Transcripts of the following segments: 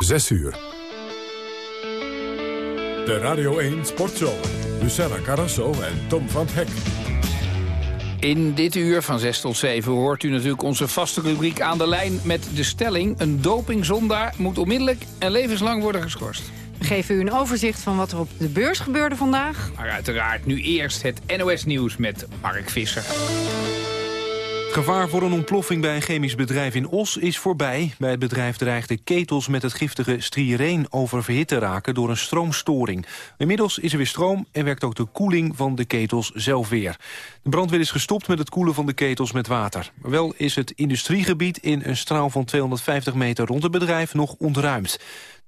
6 uur. De Radio 1 Sportshow. Luciana Carrasso en Tom van Hek. In dit uur van 6 tot 7 hoort u natuurlijk onze vaste rubriek aan de lijn met de stelling... een dopingzondaar moet onmiddellijk en levenslang worden geschorst. We geven u een overzicht van wat er op de beurs gebeurde vandaag. Maar uiteraard nu eerst het NOS-nieuws met Mark Visser. Gevaar voor een ontploffing bij een chemisch bedrijf in Os is voorbij. Bij het bedrijf dreigden ketels met het giftige styreen oververhit te raken door een stroomstoring. Inmiddels is er weer stroom en werkt ook de koeling van de ketels zelf weer. De brandweer is gestopt met het koelen van de ketels met water. Wel is het industriegebied in een straal van 250 meter rond het bedrijf nog ontruimd.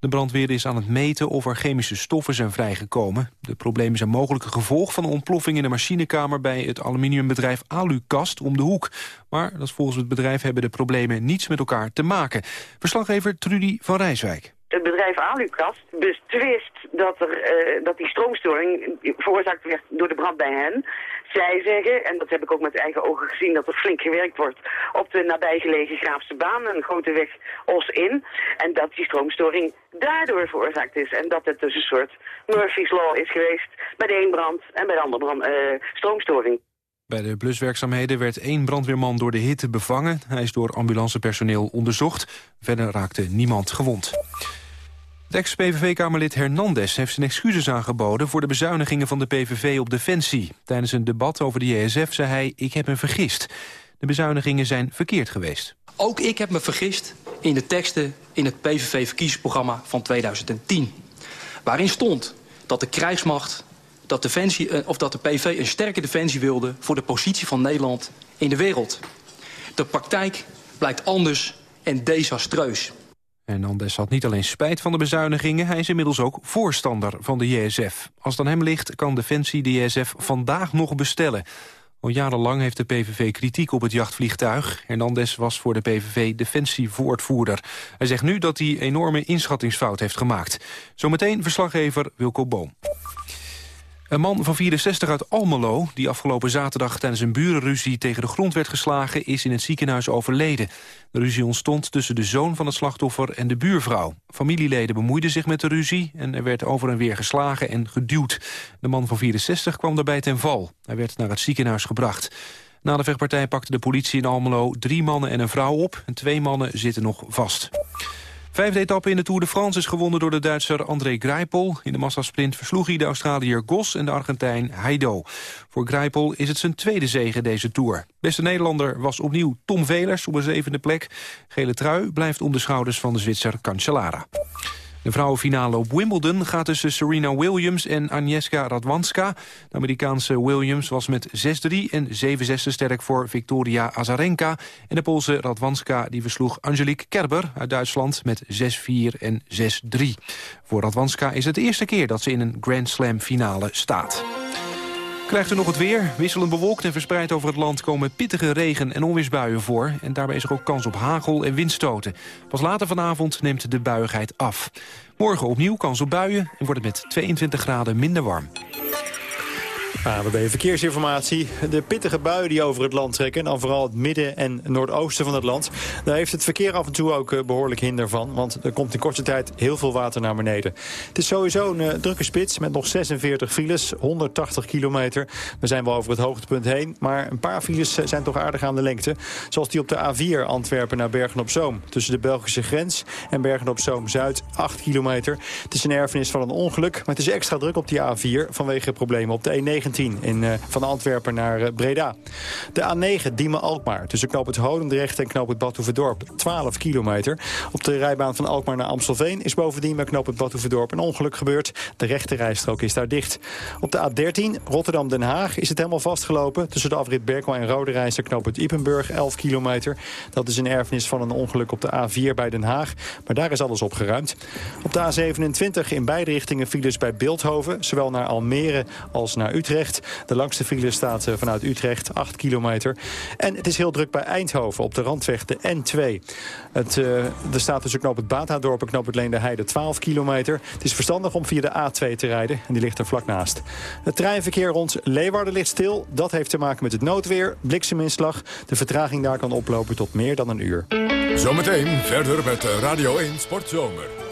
De brandweer is aan het meten of er chemische stoffen zijn vrijgekomen. De problemen zijn mogelijk gevolg van een ontploffing in de machinekamer bij het aluminiumbedrijf Alucast om de hoek. Maar dat volgens het bedrijf hebben de problemen niets met elkaar te maken. Verslaggever Trudy van Rijswijk. Het bedrijf Alucast betwist dat, er, uh, dat die stroomstoring veroorzaakt werd door de brand bij hen. Zij zeggen, en dat heb ik ook met eigen ogen gezien, dat er flink gewerkt wordt op de nabijgelegen Graafse baan, een grote weg Os-in. En dat die stroomstoring daardoor veroorzaakt is. En dat het dus een soort Murphy's Law is geweest bij de een brand en bij de andere brand, uh, stroomstoring. Bij de bluswerkzaamheden werd één brandweerman door de hitte bevangen. Hij is door ambulancepersoneel onderzocht. Verder raakte niemand gewond. Het ex-PVV-kamerlid Hernandez heeft zijn excuses aangeboden... voor de bezuinigingen van de PVV op Defensie. Tijdens een debat over de JSF zei hij, ik heb me vergist. De bezuinigingen zijn verkeerd geweest. Ook ik heb me vergist in de teksten in het PVV-verkiezingsprogramma van 2010. Waarin stond dat de krijgsmacht, dat, defensie, eh, of dat de PV een sterke defensie wilde... voor de positie van Nederland in de wereld. De praktijk blijkt anders en desastreus. Hernandez had niet alleen spijt van de bezuinigingen... hij is inmiddels ook voorstander van de JSF. Als het aan hem ligt, kan Defensie de JSF vandaag nog bestellen. Al jarenlang heeft de PVV kritiek op het jachtvliegtuig. Hernandez was voor de PVV defensievoortvoerder. Hij zegt nu dat hij enorme inschattingsfout heeft gemaakt. Zometeen verslaggever Wilco Boom. Een man van 64 uit Almelo, die afgelopen zaterdag tijdens een burenruzie tegen de grond werd geslagen, is in het ziekenhuis overleden. De ruzie ontstond tussen de zoon van het slachtoffer en de buurvrouw. Familieleden bemoeiden zich met de ruzie en er werd over en weer geslagen en geduwd. De man van 64 kwam daarbij ten val. Hij werd naar het ziekenhuis gebracht. Na de vechtpartij pakte de politie in Almelo drie mannen en een vrouw op. En twee mannen zitten nog vast. Vijfde etappe in de Tour de France is gewonnen door de Duitser André Greipel. In de massasprint versloeg hij de Australiër Gos en de Argentijn Heido. Voor Greipel is het zijn tweede zege deze Tour. Beste Nederlander was opnieuw Tom Velers op een zevende plek. Gele trui blijft om de schouders van de Zwitser Cancellara. De vrouwenfinale op Wimbledon gaat tussen Serena Williams en Agnieszka Radwanska. De Amerikaanse Williams was met 6-3 en 7-6 sterk voor Victoria Azarenka. En de Poolse Radwanska die versloeg Angelique Kerber uit Duitsland met 6-4 en 6-3. Voor Radwanska is het de eerste keer dat ze in een Grand Slam finale staat. Krijgt u nog het weer? Wisselend bewolkt en verspreid over het land komen pittige regen- en onweersbuien voor. En daarbij is er ook kans op hagel en windstoten. Pas later vanavond neemt de buiigheid af. Morgen opnieuw kans op buien en wordt het met 22 graden minder warm. AWB Verkeersinformatie. De pittige buien die over het land trekken... en dan vooral het midden en noordoosten van het land... daar heeft het verkeer af en toe ook eh, behoorlijk hinder van... want er komt in korte tijd heel veel water naar beneden. Het is sowieso een uh, drukke spits met nog 46 files, 180 kilometer. We zijn wel over het hoogtepunt heen... maar een paar files eh, zijn toch aardig aan de lengte. Zoals die op de A4 Antwerpen naar Bergen-op-Zoom. Tussen de Belgische grens en Bergen-op-Zoom-Zuid, 8 kilometer. Het is een erfenis van een ongeluk, maar het is extra druk op die A4... vanwege problemen op de E19 in, uh, van Antwerpen naar uh, Breda. De A9 Diemen-Alkmaar tussen knoop het Holendrecht en knoop het Badhoevedorp 12 kilometer. Op de rijbaan van Alkmaar naar Amstelveen is bovendien bij knoop het Badhoevedorp een ongeluk gebeurd. De rechte rijstrook is daar dicht. Op de A13 Rotterdam-Den Haag is het helemaal vastgelopen. Tussen de afrit Berkel en Rode Reis knoop het Ipenburg 11 kilometer. Dat is een erfenis van een ongeluk op de A4 bij Den Haag. Maar daar is alles opgeruimd. Op de A27 in beide richtingen files bij Beeldhoven. Zowel naar Almere als naar Utrecht. De langste file staat eh, vanuit Utrecht, 8 kilometer. En het is heel druk bij Eindhoven op de randweg, de N2. Het, uh, er staat tussen knoop het Batadorp en knoop het Leende Heide 12 kilometer. Het is verstandig om via de A2 te rijden en die ligt er vlak naast. Het treinverkeer rond Leeuwarden ligt stil. Dat heeft te maken met het noodweer, blikseminslag. De vertraging daar kan oplopen tot meer dan een uur. Zometeen verder met Radio 1 Sportzomer.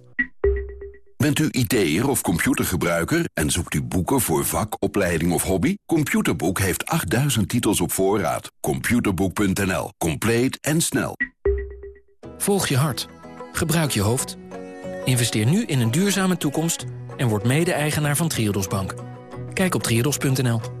Bent u IT'er of computergebruiker en zoekt u boeken voor vak, opleiding of hobby? Computerboek heeft 8000 titels op voorraad. Computerboek.nl. Compleet en snel. Volg je hart. Gebruik je hoofd. Investeer nu in een duurzame toekomst en word mede-eigenaar van Triodos Bank. Kijk op triodos.nl.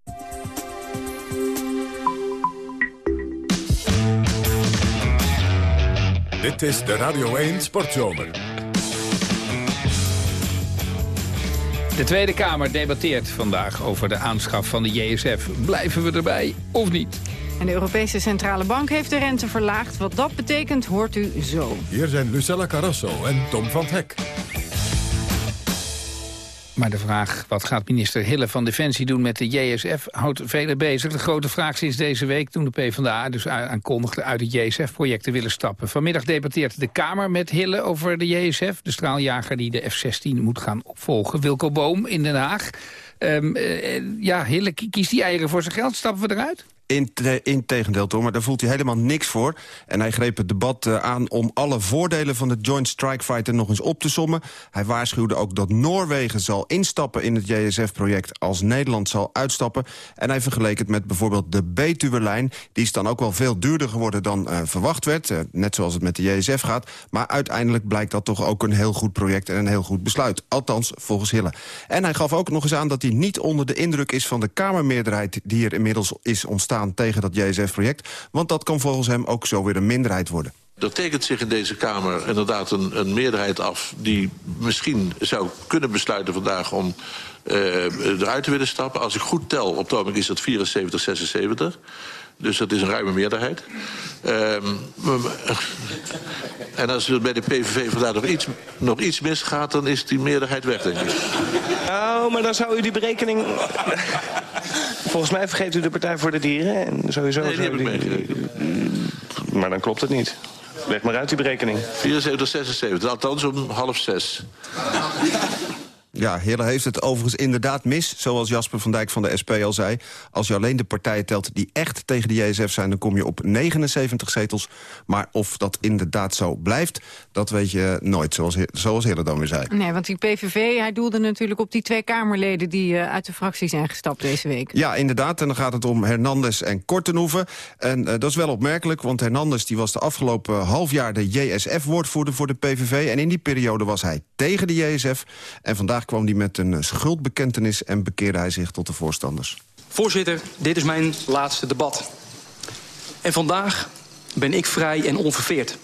Dit is de Radio 1 Sportzomer. De Tweede Kamer debatteert vandaag over de aanschaf van de JSF. Blijven we erbij of niet? En de Europese Centrale Bank heeft de rente verlaagd. Wat dat betekent, hoort u zo. Hier zijn Lucella Carrasso en Tom van Hek. Maar de vraag, wat gaat minister Hille van Defensie doen met de JSF, houdt velen bezig. De grote vraag sinds deze week, toen de PvdA dus aankondigde uit het JSF-project te willen stappen. Vanmiddag debatteert de Kamer met Hille over de JSF, de straaljager die de F-16 moet gaan opvolgen. Wilco Boom in Den Haag. Um, uh, ja, Hille kiest die eieren voor zijn geld. Stappen we eruit? Integendeel, Tom, maar daar voelt hij helemaal niks voor. En hij greep het debat uh, aan om alle voordelen van de Joint Strike Fighter nog eens op te sommen. Hij waarschuwde ook dat Noorwegen zal instappen in het JSF-project als Nederland zal uitstappen. En hij vergeleek het met bijvoorbeeld de Betuwe-lijn. Die is dan ook wel veel duurder geworden dan uh, verwacht werd. Uh, net zoals het met de JSF gaat. Maar uiteindelijk blijkt dat toch ook een heel goed project en een heel goed besluit. Althans, volgens Hille. En hij gaf ook nog eens aan dat hij niet onder de indruk is van de Kamermeerderheid die er inmiddels is ontstaan tegen dat JSF-project. Want dat kan volgens hem ook zo weer een minderheid worden. Er tekent zich in deze Kamer inderdaad een, een meerderheid af... die misschien zou kunnen besluiten vandaag om uh, eruit te willen stappen. Als ik goed tel, op het ogenblik is dat 74, 76. Dus dat is een ruime meerderheid. Um, en als er bij de PVV vandaag nog iets, nog iets misgaat... dan is die meerderheid weg, denk ik. Nou, maar dan zou u die berekening... Volgens mij vergeet u de Partij voor de Dieren. En sowieso nee, die heb ik. Maar dan klopt het niet. Leg maar uit die berekening. 74, 76, althans om half zes. Ja, Hille heeft het overigens inderdaad mis, zoals Jasper van Dijk van de SP al zei. Als je alleen de partijen telt die echt tegen de JSF zijn... dan kom je op 79 zetels. Maar of dat inderdaad zo blijft, dat weet je nooit, zoals, zoals Hille dan weer zei. Nee, want die PVV, hij doelde natuurlijk op die twee Kamerleden... die uh, uit de fractie zijn gestapt deze week. Ja, inderdaad. En dan gaat het om Hernandez en Kortenhoeven. En uh, dat is wel opmerkelijk, want Hernandez die was de afgelopen half jaar... de JSF-woordvoerder voor de PVV. En in die periode was hij tegen de JSF. En vandaag kwam hij met een schuldbekentenis en bekeerde hij zich tot de voorstanders. Voorzitter, dit is mijn laatste debat. En vandaag ben ik vrij en onverveerd.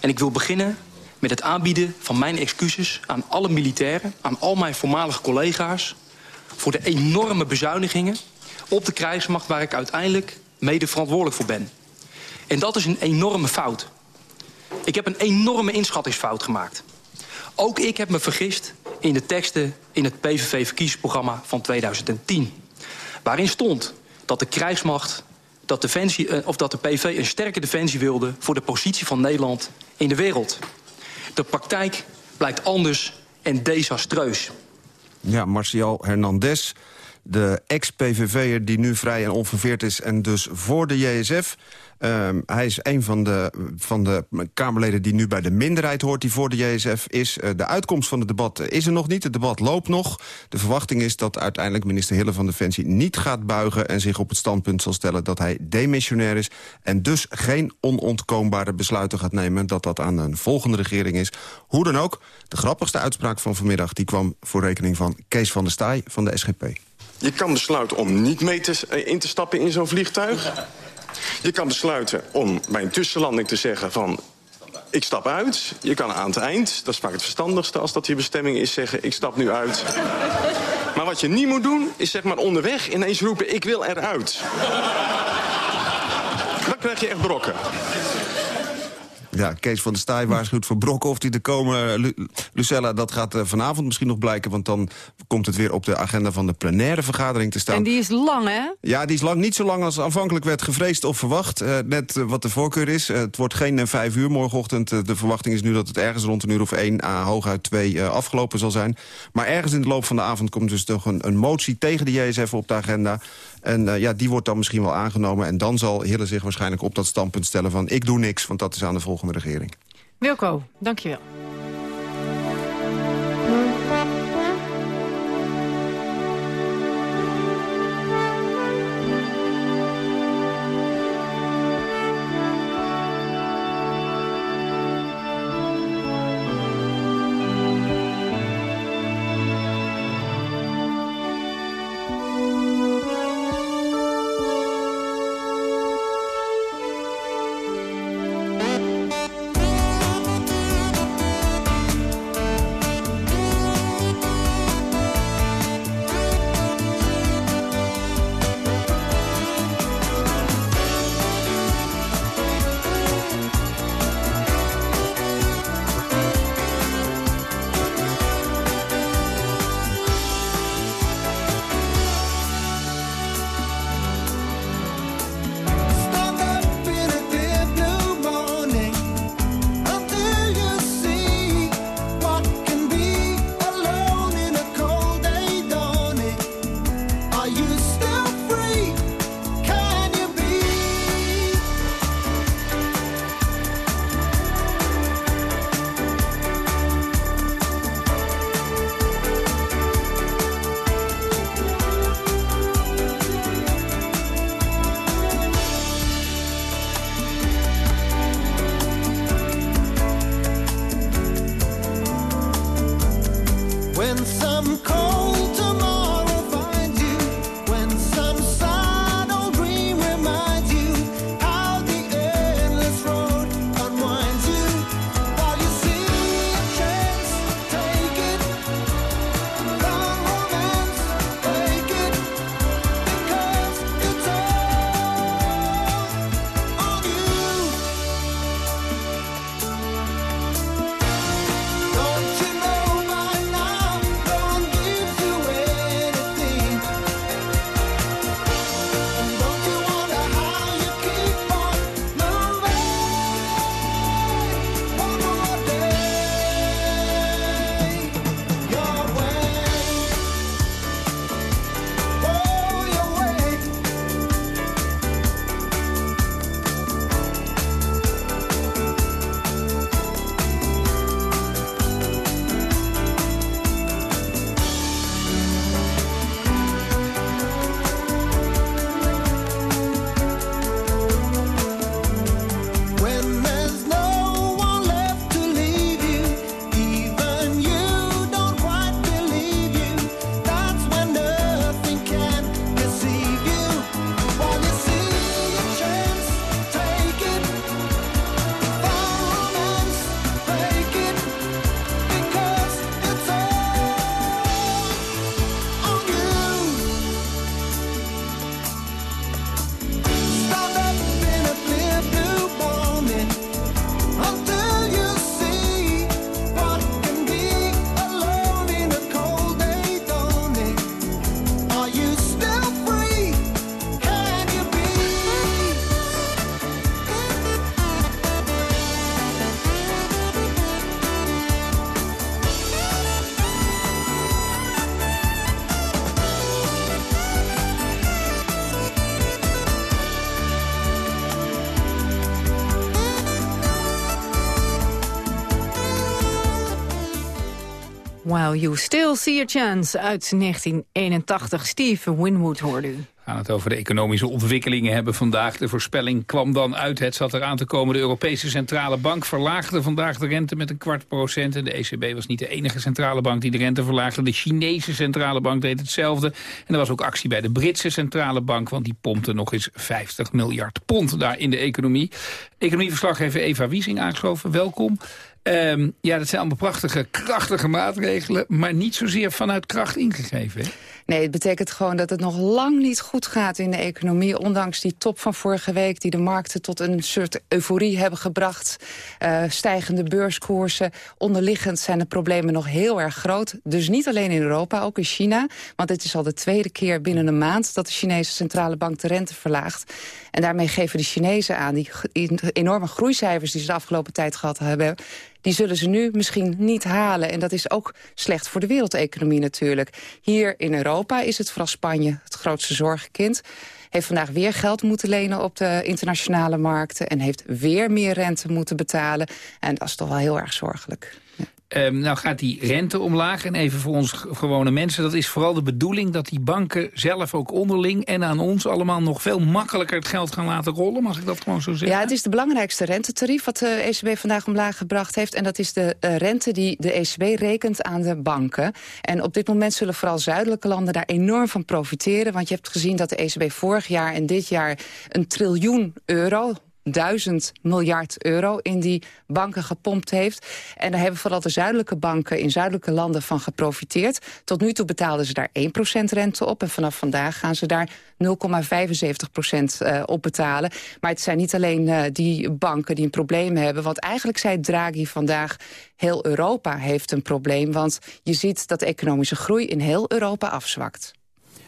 En ik wil beginnen met het aanbieden van mijn excuses aan alle militairen... aan al mijn voormalige collega's... voor de enorme bezuinigingen op de krijgsmacht... waar ik uiteindelijk mede verantwoordelijk voor ben. En dat is een enorme fout. Ik heb een enorme inschattingsfout gemaakt. Ook ik heb me vergist in de teksten in het PVV-verkiezingsprogramma van 2010. Waarin stond dat de krijgsmacht, dat, defensie, eh, of dat de PV een sterke defensie wilde... voor de positie van Nederland in de wereld. De praktijk blijkt anders en desastreus. Ja, Marcial Hernandez, de ex-PVV'er die nu vrij en onverveerd is... en dus voor de JSF... Um, hij is een van de, van de Kamerleden die nu bij de minderheid hoort... die voor de JSF is. Uh, de uitkomst van het debat is er nog niet. Het debat loopt nog. De verwachting is dat uiteindelijk minister Hille van Defensie niet gaat buigen... en zich op het standpunt zal stellen dat hij demissionair is... en dus geen onontkoombare besluiten gaat nemen... dat dat aan een volgende regering is. Hoe dan ook, de grappigste uitspraak van vanmiddag... die kwam voor rekening van Kees van der Staaij van de SGP. Je kan besluiten om niet mee te, in te stappen in zo'n vliegtuig... Je kan besluiten om bij een tussenlanding te zeggen van... ik stap uit. Je kan aan het eind, dat is vaak het verstandigste als dat je bestemming is... zeggen ik stap nu uit. Maar wat je niet moet doen, is zeg maar onderweg ineens roepen ik wil eruit. Dan krijg je echt brokken. Ja, Kees van der Staaij waarschuwt voor Brokken of die er komen. Lu Lucella, dat gaat uh, vanavond misschien nog blijken... want dan komt het weer op de agenda van de plenaire vergadering te staan. En die is lang, hè? Ja, die is lang. Niet zo lang als aanvankelijk werd gevreesd of verwacht. Uh, net uh, wat de voorkeur is. het wordt geen vijf uur morgenochtend. de verwachting is nu dat het ergens rond een uur of één... a hooguit twee afgelopen zal zijn. Maar ergens in de loop van de avond komt dus toch een, een motie... tegen de JSF op de agenda... En uh, ja, die wordt dan misschien wel aangenomen. En dan zal Hille zich waarschijnlijk op dat standpunt stellen van... ik doe niks, want dat is aan de volgende regering. Wilco, dankjewel. You Still See a Chance uit 1981. Steve Winwood hoorde u. Gaan het over de economische ontwikkelingen hebben vandaag. De voorspelling kwam dan uit. Het zat eraan te komen. De Europese Centrale Bank verlaagde vandaag de rente met een kwart procent. En de ECB was niet de enige centrale bank die de rente verlaagde. De Chinese Centrale Bank deed hetzelfde. En er was ook actie bij de Britse Centrale Bank... want die pompte nog eens 50 miljard pond daar in de economie. Economieverslaggever Eva Wiesing aangeschoven. Welkom. Um, ja, dat zijn allemaal prachtige, krachtige maatregelen... maar niet zozeer vanuit kracht ingegeven? Nee, het betekent gewoon dat het nog lang niet goed gaat in de economie. Ondanks die top van vorige week die de markten tot een soort euforie hebben gebracht. Uh, stijgende beurskoersen. Onderliggend zijn de problemen nog heel erg groot. Dus niet alleen in Europa, ook in China. Want het is al de tweede keer binnen een maand dat de Chinese centrale bank de rente verlaagt. En daarmee geven de Chinezen aan die enorme groeicijfers die ze de afgelopen tijd gehad hebben die zullen ze nu misschien niet halen. En dat is ook slecht voor de wereldeconomie natuurlijk. Hier in Europa is het vooral Spanje het grootste zorgenkind heeft vandaag weer geld moeten lenen op de internationale markten... en heeft weer meer rente moeten betalen. En dat is toch wel heel erg zorgelijk. Um, nou gaat die rente omlaag. En even voor ons gewone mensen, dat is vooral de bedoeling... dat die banken zelf ook onderling en aan ons allemaal nog veel makkelijker het geld gaan laten rollen. Mag ik dat gewoon zo zeggen? Ja, het is de belangrijkste rentetarief wat de ECB vandaag omlaag gebracht heeft. En dat is de uh, rente die de ECB rekent aan de banken. En op dit moment zullen vooral zuidelijke landen daar enorm van profiteren. Want je hebt gezien dat de ECB vorig jaar en dit jaar een triljoen euro duizend miljard euro in die banken gepompt heeft. En daar hebben vooral de zuidelijke banken in zuidelijke landen van geprofiteerd. Tot nu toe betaalden ze daar 1% rente op. En vanaf vandaag gaan ze daar 0,75% uh, op betalen. Maar het zijn niet alleen uh, die banken die een probleem hebben. Want eigenlijk zei Draghi vandaag... heel Europa heeft een probleem. Want je ziet dat de economische groei in heel Europa afzwakt.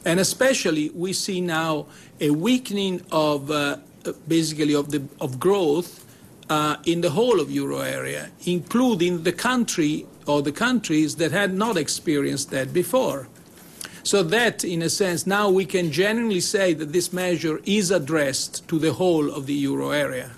And especially we see now a weakening of uh, basically of the of growth uh, in the whole of euro area, including the country or the countries that had not experienced that before. So that, in a sense, now we can genuinely say that this measure is addressed to the whole of the euro area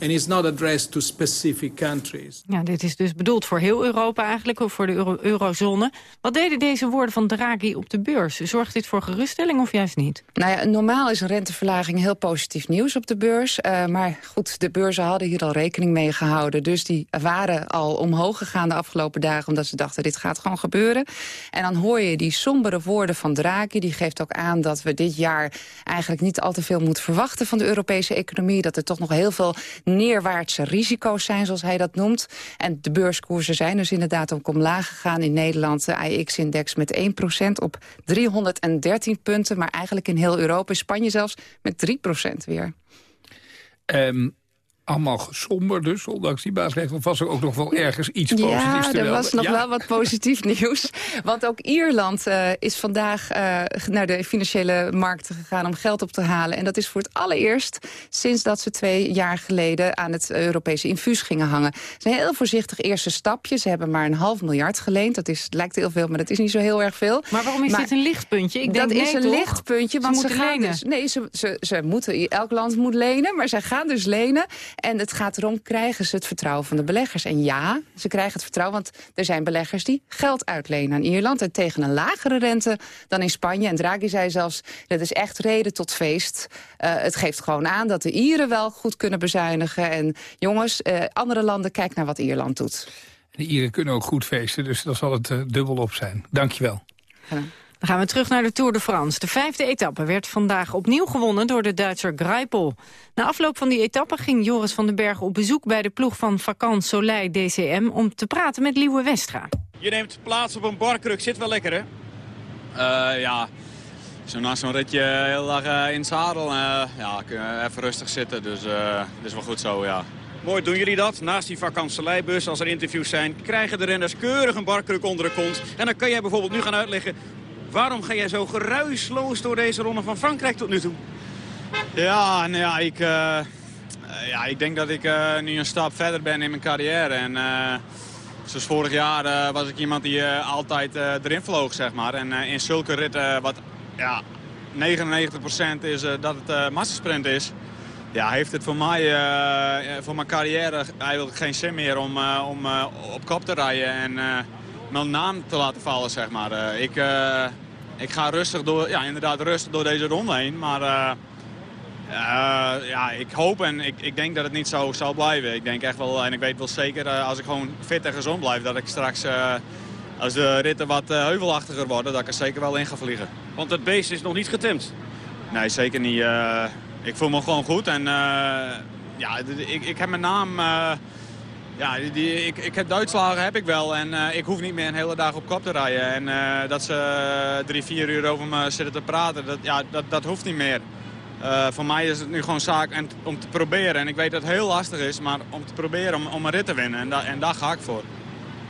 and is not addressed to specific countries. Ja, dit is dus bedoeld voor heel Europa eigenlijk, of voor de euro eurozone. Wat deden deze woorden van Draghi op de beurs? Zorgt dit voor geruststelling of juist niet? Nou ja, normaal is een renteverlaging heel positief nieuws op de beurs. Uh, maar goed, de beurzen hadden hier al rekening mee gehouden. Dus die waren al omhoog gegaan de afgelopen dagen... omdat ze dachten, dit gaat gewoon gebeuren. En dan hoor je die sombere woorden van Draghi. Die geeft ook aan dat we dit jaar eigenlijk niet al te veel moeten verwachten... van de Europese economie. Dat er toch nog heel veel neerwaartse risico's zijn, zoals hij dat noemt. En de beurskoersen zijn dus inderdaad ook omlaag gegaan. In Nederland de AX-index met 1% op 313 punten. Maar eigenlijk in heel Europa, in Spanje zelfs, met 3% weer. Um, allemaal somber dus, ondanks die maatregelen... was er ook nog wel ergens iets positiefs ja, te Ja, er was nog wel wat positief nieuws. Want ook Ierland uh, is vandaag uh, naar de financiële markten gegaan... om geld op te halen. En dat is voor het allereerst sinds dat ze twee jaar geleden... aan het Europese infuus gingen hangen. Het is een heel voorzichtig eerste stapje. Ze hebben maar een half miljard geleend. Dat is, lijkt heel veel, maar dat is niet zo heel erg veel. Maar waarom is dit een lichtpuntje? Ik dat is een lichtpuntje, want ze, ze gaan lenen. dus... Nee, ze, ze, ze moeten, elk land moet lenen, maar zij gaan dus lenen... En het gaat erom, krijgen ze het vertrouwen van de beleggers? En ja, ze krijgen het vertrouwen, want er zijn beleggers die geld uitlenen aan Ierland. En tegen een lagere rente dan in Spanje. En Draghi zei zelfs, dat is echt reden tot feest. Uh, het geeft gewoon aan dat de Ieren wel goed kunnen bezuinigen. En jongens, uh, andere landen, kijk naar wat Ierland doet. De Ieren kunnen ook goed feesten, dus dat zal het uh, dubbel op zijn. Dank je wel. Dan gaan we terug naar de Tour de France. De vijfde etappe werd vandaag opnieuw gewonnen door de Duitser Greipel. Na afloop van die etappe ging Joris van den Berg op bezoek bij de ploeg van Vakant Soleil DCM om te praten met Liewe Westra. Je neemt plaats op een barkruk, zit wel lekker hè? Uh, ja, zo na zo'n ritje heel dag uh, in het zadel. Uh, ja, kunnen even rustig zitten, dus dat is wel goed zo, ja. Mooi, doen jullie dat? Naast die vakantieleibus, als er interviews zijn... krijgen de renners keurig een barkruk onder de kont. En dan kan jij bijvoorbeeld nu gaan uitleggen Waarom ga jij zo geruisloos door deze ronde van Frankrijk tot nu toe? Ja, nou ja, ik, uh, ja, ik denk dat ik uh, nu een stap verder ben in mijn carrière. En, uh, zoals vorig jaar was ik iemand die altijd erin vloog, zeg maar. En in zulke ritten, wat ja, 99% is dat het massasprint is... Ja, heeft het voor mij, voor mijn carrière eigenlijk geen zin meer om, om op kop te rijden en mijn naam te laten vallen, zeg maar. ik, ik ga rustig door, ja, inderdaad rustig door deze ronde heen. Maar ja, ik hoop en ik, ik denk dat het niet zo zal blijven. Ik denk echt wel, en ik weet wel zeker, als ik gewoon fit en gezond blijf... dat ik straks, als de ritten wat heuvelachtiger worden, dat ik er zeker wel in ga vliegen. Want het beest is nog niet getemd? Nee, zeker niet. ik voel me gewoon goed en ja, ik, ik heb mijn naam... Ja, die, ik, ik heb Duitslagen heb ik wel en uh, ik hoef niet meer een hele dag op kop te rijden. En uh, dat ze uh, drie, vier uur over me zitten te praten, dat, ja, dat, dat hoeft niet meer. voor mij is het nu gewoon zaak en, om te proberen. En ik weet dat het heel lastig is, maar om te proberen om, om een rit te winnen. En, da, en daar ga ik voor.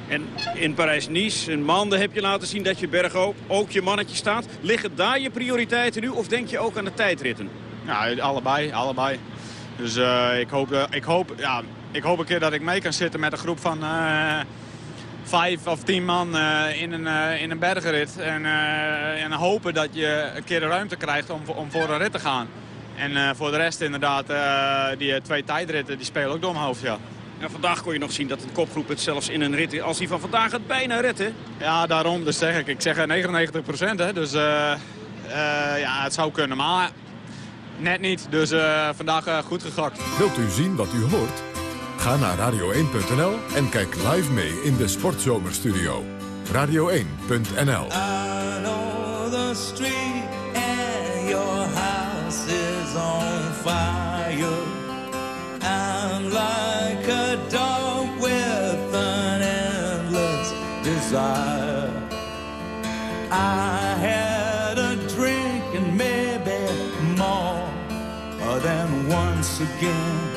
En in Parijs-Nice, in Mande heb je laten zien dat je bergop ook je mannetje staat. Liggen daar je prioriteiten nu of denk je ook aan de tijdritten? Ja, allebei, allebei. Dus ik hoop, ik hoop ja, ik hoop een keer dat ik mee kan zitten met een groep van uh, vijf of tien man uh, in, een, uh, in een bergenrit. En, en hopen dat je een keer de ruimte krijgt om, om voor een rit te gaan. En voor de rest inderdaad, die twee tijdritten die spelen ook door mijn hoofd, ja. En vandaag kon je nog zien dat een kopgroep het zelfs in een rit, als die van vandaag het bijna redt, hè? Ja, daarom. Dus zeg ik. Ik zeg 99 procent, hè. Dus ja, het zou kunnen, maar net niet. Dus vandaag goed gegakt. Wilt u zien wat u hoort? Ga naar radio1.nl en kijk live mee in de Sportzomerstudio. Radio1.nl like a dog with an endless desire. I had a drink and maybe more than once again.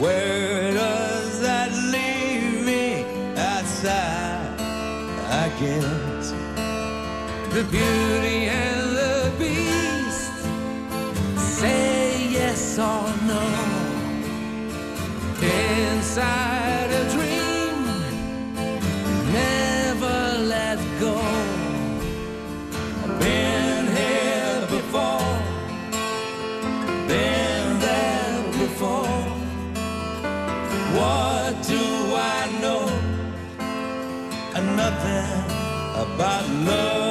Where does that leave me outside? I guess the beauty and the beast say yes or no. Inside a dream, Nothing about love.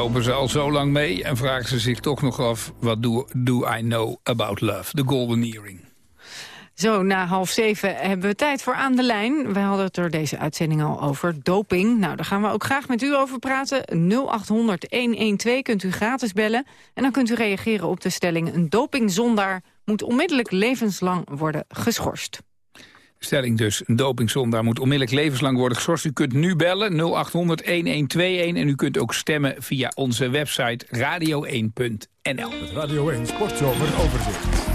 Lopen ze al zo lang mee en vragen ze zich toch nog af... wat do, do I know about love? De golden earring. Zo, na half zeven hebben we tijd voor Aan de Lijn. We hadden het er deze uitzending al over doping. Nou, daar gaan we ook graag met u over praten. 0800-112 kunt u gratis bellen. En dan kunt u reageren op de stelling... een dopingzondaar moet onmiddellijk levenslang worden geschorst. Stelling dus, een dopingzondaar moet onmiddellijk levenslang worden geschorst. U kunt nu bellen 0800-1121 en u kunt ook stemmen via onze website radio1.nl. Het Radio 1 Sportzomer overzicht.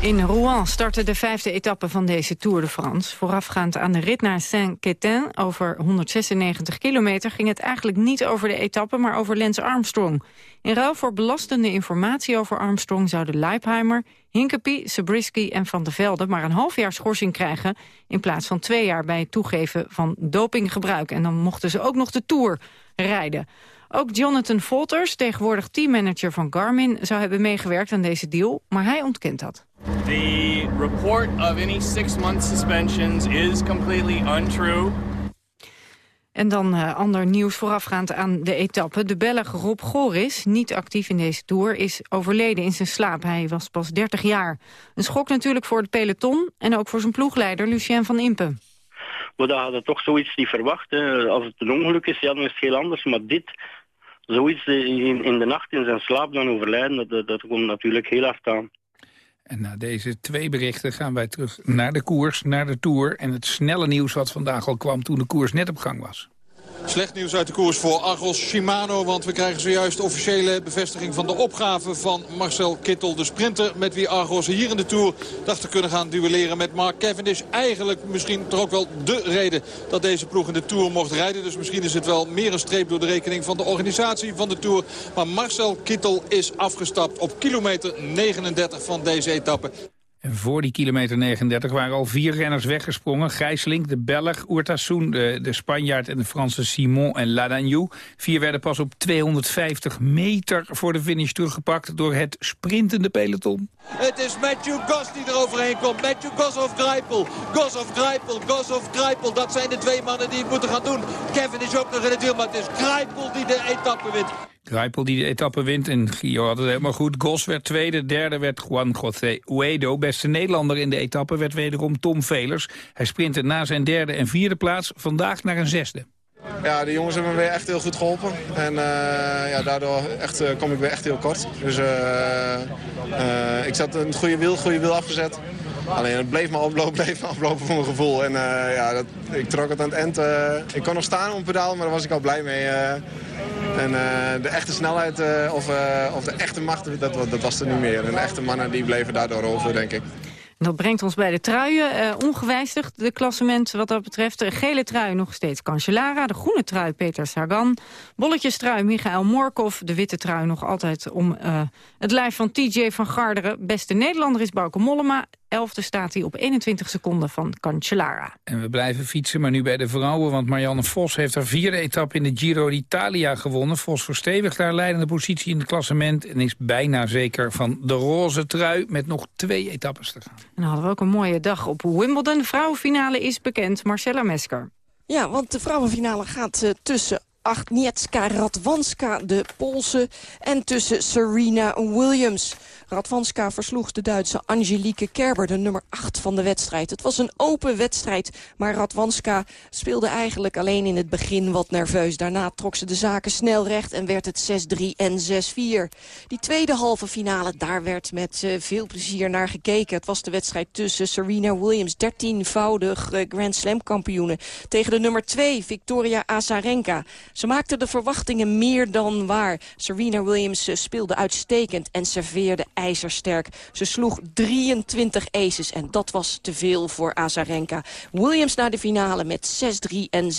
In Rouen startte de vijfde etappe van deze Tour de France. Voorafgaand aan de rit naar Saint-Quentin over 196 kilometer... ging het eigenlijk niet over de etappe, maar over Lance Armstrong. In ruil voor belastende informatie over Armstrong... zouden Leipheimer, Hinkepie, Sabrisky en Van der Velde... maar een half jaar schorsing krijgen... in plaats van twee jaar bij het toegeven van dopinggebruik. En dan mochten ze ook nog de Tour rijden. Ook Jonathan Volters, tegenwoordig teammanager van Garmin... zou hebben meegewerkt aan deze deal, maar hij ontkent dat. The report of any six-month suspensions is completely untrue. En dan uh, ander nieuws voorafgaand aan de etappe. De Belg Rob Goris, niet actief in deze Tour, is overleden in zijn slaap. Hij was pas 30 jaar. Een schok natuurlijk voor het peloton en ook voor zijn ploegleider Lucien van Impen. Dat hadden toch zoiets niet verwacht. Hè. Als het een ongeluk is, ja, dan is het heel anders. Maar dit, zoiets in, in de nacht in zijn slaap dan overlijden, dat, dat komt natuurlijk heel hard aan. En na deze twee berichten gaan wij terug naar de koers, naar de Tour... en het snelle nieuws wat vandaag al kwam toen de koers net op gang was. Slecht nieuws uit de koers voor Argos Shimano. Want we krijgen zojuist officiële bevestiging van de opgave van Marcel Kittel. De sprinter met wie Argos hier in de Tour dacht te kunnen gaan duelleren met Mark Cavendish. Eigenlijk misschien toch ook wel de reden dat deze ploeg in de Tour mocht rijden. Dus misschien is het wel meer een streep door de rekening van de organisatie van de Tour. Maar Marcel Kittel is afgestapt op kilometer 39 van deze etappe. En voor die kilometer 39 waren al vier renners weggesprongen. Gijslink, de Belg, Oertassoen, de, de Spanjaard en de Franse Simon en Ladagnou. Vier werden pas op 250 meter voor de finish teruggepakt door het sprintende peloton. Het is Matthew Goss die er overheen komt. Matthew Goss of Grijpel. Goss of Grijpel, Goss of Grijpel. Dat zijn de twee mannen die het moeten gaan doen. Kevin is ook nog in het wiel, maar het is Grijpel die de etappe wint. Grijpel die de etappe wint en Gio had het helemaal goed. Gos werd tweede, derde werd Juan José Uedo. Beste Nederlander in de etappe werd wederom Tom Velers. Hij sprintte na zijn derde en vierde plaats vandaag naar een zesde. Ja, de jongens hebben me weer echt heel goed geholpen. En uh, ja, daardoor echt, uh, kom ik weer echt heel kort. Dus uh, ik zat een goede wiel, goede wiel afgezet. Alleen het bleef maar oplopen, bleef maar voor mijn gevoel. En ja, dat, ik trok het aan het eind. ik kon nog staan op een pedaal, maar daar was ik al blij mee. En de echte snelheid of, of de echte macht, dat, dat was er niet meer. En de echte mannen die bleven daardoor over, denk ik. Dat brengt ons bij de truien. Uh, ongewijzigd de klassement wat dat betreft. De gele trui nog steeds Cancellara. De groene trui Peter Sagan. Bolletjestrui Michael Morkov. De witte trui nog altijd om het lijf van TJ van Garderen. Beste Nederlander is Bauke Mollema. Elfde staat hij op 21 seconden van Cancellara. En we blijven fietsen, maar nu bij de vrouwen. Want Marianne Vos heeft haar vierde etappe in de Giro d'Italia gewonnen. Vos verstevigt haar leidende positie in het klassement... en is bijna zeker van de roze trui met nog twee etappes te gaan. En dan hadden we ook een mooie dag op Wimbledon. De vrouwenfinale is bekend, Marcella Mesker. Ja, want de vrouwenfinale gaat uh, tussen Agnieszka Radwanska, de Poolse, en tussen Serena Williams. Radwanska versloeg de Duitse Angelique Kerber, de nummer 8 van de wedstrijd. Het was een open wedstrijd, maar Radwanska speelde eigenlijk alleen in het begin wat nerveus. Daarna trok ze de zaken snel recht en werd het 6-3 en 6-4. Die tweede halve finale, daar werd met uh, veel plezier naar gekeken. Het was de wedstrijd tussen Serena Williams, 13-voudig uh, Grand Slam kampioene, tegen de nummer 2, Victoria Azarenka. Ze maakte de verwachtingen meer dan waar. Serena Williams uh, speelde uitstekend en serveerde ijzersterk. Ze sloeg 23 aces en dat was te veel voor Azarenka. Williams naar de finale met 6-3 en 7-6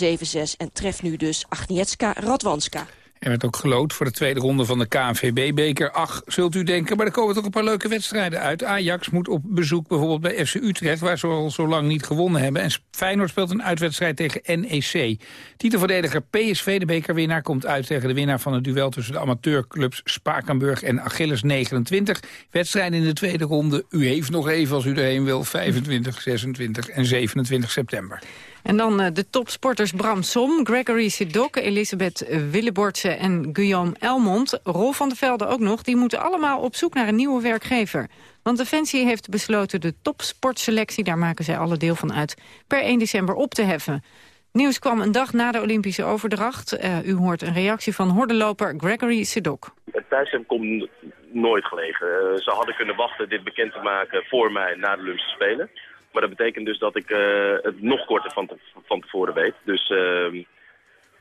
en treft nu dus Agnieszka Radwanska. Er werd ook gelood voor de tweede ronde van de KNVB-beker. Ach, zult u denken, maar er komen toch een paar leuke wedstrijden uit. Ajax moet op bezoek bijvoorbeeld bij FC Utrecht... waar ze al zo lang niet gewonnen hebben. En Feyenoord speelt een uitwedstrijd tegen NEC. Titelverdediger PSV, de bekerwinnaar, komt uit tegen de winnaar... van het duel tussen de amateurclubs Spakenburg en Achilles 29. Wedstrijden in de tweede ronde. U heeft nog even als u erheen wil. 25, 26 en 27 september. En dan uh, de topsporters Bram Som, Gregory Sedok, Elisabeth Willebordse en Guillaume Elmond. Rolf van der Velde ook nog. Die moeten allemaal op zoek naar een nieuwe werkgever. Want Defensie heeft besloten de topsportselectie, daar maken zij alle deel van uit, per 1 december op te heffen. Nieuws kwam een dag na de Olympische overdracht. Uh, u hoort een reactie van hordenloper Gregory Sedok. Het thuishebben komt nooit gelegen. Uh, ze hadden kunnen wachten dit bekend te maken voor mij na de Olympische Spelen. Maar dat betekent dus dat ik uh, het nog korter van, te, van tevoren weet. Dus ehm,